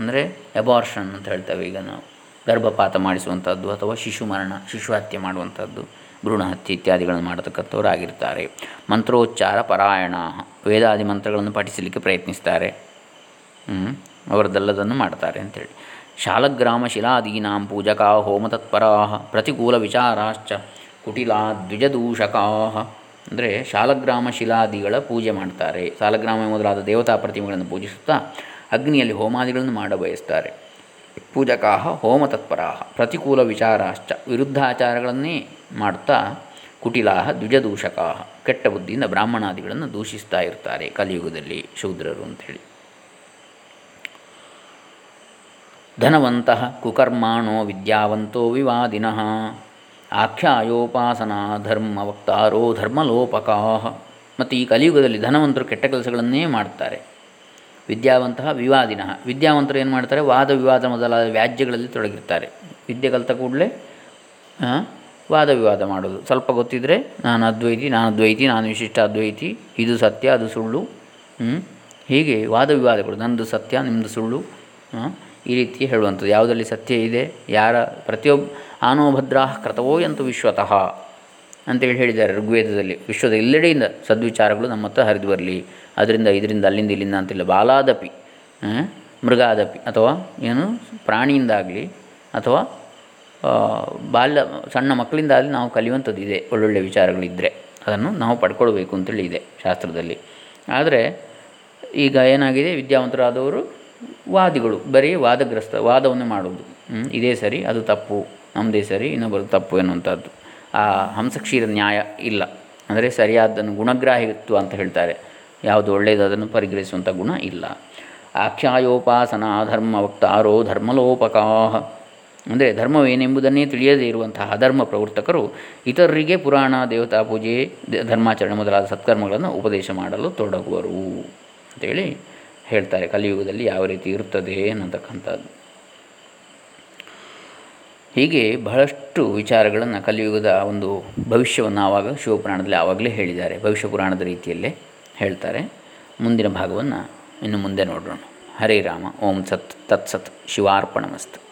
ಅಂದರೆ ಎಬಾರ್ಷನ್ ಅಂತ ಹೇಳ್ತೇವೆ ಈಗ ನಾವು. ಗರ್ಭಪಾತ ಮಾಡಿಸುವಂಥದ್ದು ಅಥವಾ ಶಿಶು ಮರಣ, ಶಿಶು ಹತ್ಯೆ ಮಾಡುವಂಥದ್ದು, ಭ್ರೂಣ ಹತ್ಯೆ ಇತ್ಯಾದಿಗಳನ್ನು ಮಾಡತಕ್ಕಂಥವ್ರು ಆಗಿರ್ತಾರೆ. ಮಂತ್ರೋಚ್ಚಾರ ಪರಾಯಣ, ವೇದಾದಿ ಮಂತ್ರಗಳನ್ನು ಪಠಿಸಲಿಕ್ಕೆ ಪ್ರಯತ್ನಿಸ್ತಾರೆ. ಅವರದ್ದೆಲ್ಲದನ್ನು ಮಾಡ್ತಾರೆ ಅಂಥೇಳಿ. ಶಾಲಗ್ರಾಮ ಶಿಲಾದೀನಾಂ ಪೂಜಕಾ ಹೋಮತತ್ಪರಾ ಪ್ರತಿಕೂಲ ವಿಚಾರಾಶ್ಚ ಕುಟಿಲ ದ್ವಿಜದೂಷಕಾ ಅಂದರೆ ಶಾಲಗ್ರಾಮ ಶಿಲಾದಿಗಳ ಪೂಜೆ ಮಾಡ್ತಾರೆ. ಶಾಲಗ್ರಾಮ ಮೊದಲಾದ ದೇವತಾ ಪ್ರತಿಮೆಗಳನ್ನು ಪೂಜಿಸುತ್ತಾ ಅಗ್ನಿಯಲ್ಲಿ ಹೋಮಾದಿಗಳನ್ನು ಮಾಡಬಯಸ್ತಾರೆ ಪೂಜಕಾ ಹೋಮ ತತ್ಪರಾ ಪ್ರತಿಕೂಲ ವಿಚಾರಾಶ್ಚ ವಿರುದ್ಧಾಚಾರಗಳನ್ನೇ ಮಾಡ್ತಾ ಕುಟಿಲಾ ದ್ವಿಜದೂಷಕಾ ಕೆಟ್ಟ ಬುದ್ಧಿಯಿಂದ ಬ್ರಾಹ್ಮಣಾದಿಗಳನ್ನು ದೂಷಿಸ್ತಾ ಇರ್ತಾರೆ ಕಲಿಯುಗದಲ್ಲಿ ಶೂದ್ರರು ಅಂಥೇಳಿ. ಧನವಂತಃ ಕುಕರ್ಮಾಣೋ ವಿದ್ಯಾವಂತೋ ವಿವಾದಿನಃ. ಆಖ್ಯಾಯೋಪಾಸನಾ ಧರ್ಮ ವಕ್ತಾರೋ ಧರ್ಮಲೋಪಕಾ ಮತ್ತು ಈ ಕಲಿಯುಗದಲ್ಲಿ ಧನವಂತರು ಕೆಟ್ಟ ಕೆಲಸಗಳನ್ನೇ ಮಾಡ್ತಾರೆ. ವಿದ್ಯಾವಂತಹ ವಿವಾದಿನ. ವಿದ್ಯಾವಂತರು ಏನು ಮಾಡ್ತಾರೆ? ವಾದ ವಿವಾದ ಮೊದಲಾದ ವ್ಯಾಜ್ಯಗಳಲ್ಲಿ ತೊಡಗಿರ್ತಾರೆ. ವಿದ್ಯೆ ಕಲಿತ ಕೂಡಲೇ ವಾದ ವಿವಾದ ಮಾಡೋದು. ಸ್ವಲ್ಪ ಗೊತ್ತಿದ್ದರೆ ನಾನು ಅದ್ವೈತಿ ನಾನು ಅದ್ವೈತಿ, ನಾನು ವಿಶಿಷ್ಟ ಅದ್ವೈತಿ, ಇದು ಸತ್ಯ, ಅದು ಸುಳ್ಳು ಹೀಗೆ ವಾದ ವಿವಾದಗಳು. ನನ್ನದು ಸತ್ಯ ನಿಮ್ಮದು ಸುಳ್ಳು ಈ ರೀತಿ ಹೇಳುವಂಥದ್ದು. ಯಾವುದರಲ್ಲಿ ಸತ್ಯ ಇದೆ? ಯಾರ ಪ್ರತಿಯೊಬ್ಬ ಆನೋಭದ್ರಾ ಕೃತವೋ ಎಂತು ವಿಶ್ವತಃ. ಅಂತೇಳಿ ಹೇಳಿದ್ದಾರೆ ಋಗ್ವೇದದಲ್ಲಿ. ವಿಶ್ವದ ಎಲ್ಲೆಡೆಯಿಂದ ಸದ್ವಿಚಾರಗಳು ನಮ್ಮ ಹತ್ರ ಹರಿದು ಬರಲಿ. ಅದರಿಂದ, ಇದರಿಂದ, ಅಲ್ಲಿಂದ, ಇಲ್ಲಿಂದ ಅಂತಿಲ್ಲ ಬಾಲಾದಪಿ ಮೃಗಾದಪಿ ಅಥವಾ ಏನು ಪ್ರಾಣಿಯಿಂದಾಗಲಿ ಅಥವಾ ಬಾಲ್ಯ, ಸಣ್ಣ ಮಕ್ಕಳಿಂದಾಗಲಿ ನಾವು ಕಲಿಯುವಂಥದ್ದು ಇದೆ. ಒಳ್ಳೊಳ್ಳೆ ವಿಚಾರಗಳಿದ್ದರೆ ಅದನ್ನು ನಾವು ಪಡ್ಕೊಳ್ಬೇಕು ಅಂತೇಳಿ ಇದೆ ಶಾಸ್ತ್ರದಲ್ಲಿ. ಆದರೆ ಈಗ ಏನಾಗಿದೆ? ವಿದ್ಯಾವಂತರಾದವರು ವಾದಿಗಳು, ಬರೀ ವಾದಗ್ರಸ್ತ ವಾದವನ್ನು ಮಾಡುವುದು. ಇದೇ ಸರಿ, ಅದು ತಪ್ಪು ನಮ್ಮದೇ ಸರಿ ಇನ್ನೊಬ್ಬರು ತಪ್ಪು ಎನ್ನುವಂಥದ್ದು. ಆ ಹಂಸಕ್ಷೀರ ನ್ಯಾಯ ಇಲ್ಲ. ಅಂದರೆ ಸರಿಯಾದನ್ನು ಗುಣಗ್ರಾಹಿತ್ವ ಅಂತ ಹೇಳ್ತಾರೆ. ಯಾವುದು ಒಳ್ಳೆಯದು ಅದನ್ನು ಪರಿಗ್ರಹಿಸುವಂಥ ಗುಣ ಇಲ್ಲ. ಆಖ್ಯಾಯೋಪಾಸನಾ ಧರ್ಮ ವಕ್ತಾರೋ ಧರ್ಮಲೋಪಕಾ ಅಂದರೆ ಧರ್ಮವೇನೆಂಬುದನ್ನೇ ತಿಳಿಯದೇ ಇರುವಂತಹ ಅಧರ್ಮ ಪ್ರವರ್ತಕರು ಇತರರಿಗೆ ಪುರಾಣ, ದೇವತಾ ಪೂಜೆ ಧರ್ಮಾಚರಣೆ ಮೊದಲಾದ ಸತ್ಕರ್ಮಗಳನ್ನು ಉಪದೇಶ ಮಾಡಲು ತೊಡಗುವರು ಅಂತೇಳಿ ಹೇಳ್ತಾರೆ. ಕಲಿಯುಗದಲ್ಲಿ ಯಾವ ರೀತಿ ಇರುತ್ತದೆ ಅನ್ನತಕ್ಕಂಥದ್ದು. ಹೀಗೆ ಬಹಳಷ್ಟು ವಿಚಾರಗಳನ್ನು ಕಲಿಯುಗದ ಒಂದು ಭವಿಷ್ಯವನ್ನು ಆವಾಗ ಶಿವಪುರಾಣದಲ್ಲಿ ಆವಾಗಲೇ ಹೇಳಿದ್ದಾರೆ. ಭವಿಷ್ಯ ಪುರಾಣದ ರೀತಿಯಲ್ಲೇ ಹೇಳ್ತಾರೆ. ಮುಂದಿನ ಭಾಗವನ್ನು ಇನ್ನು ಮುಂದೆ ನೋಡೋಣ. ಹರೇ ರಾಮ, ಓಂ ಸತ್, ತತ್ಸತ್, ಶಿವಾರ್ಪಣಮಸ್ತು.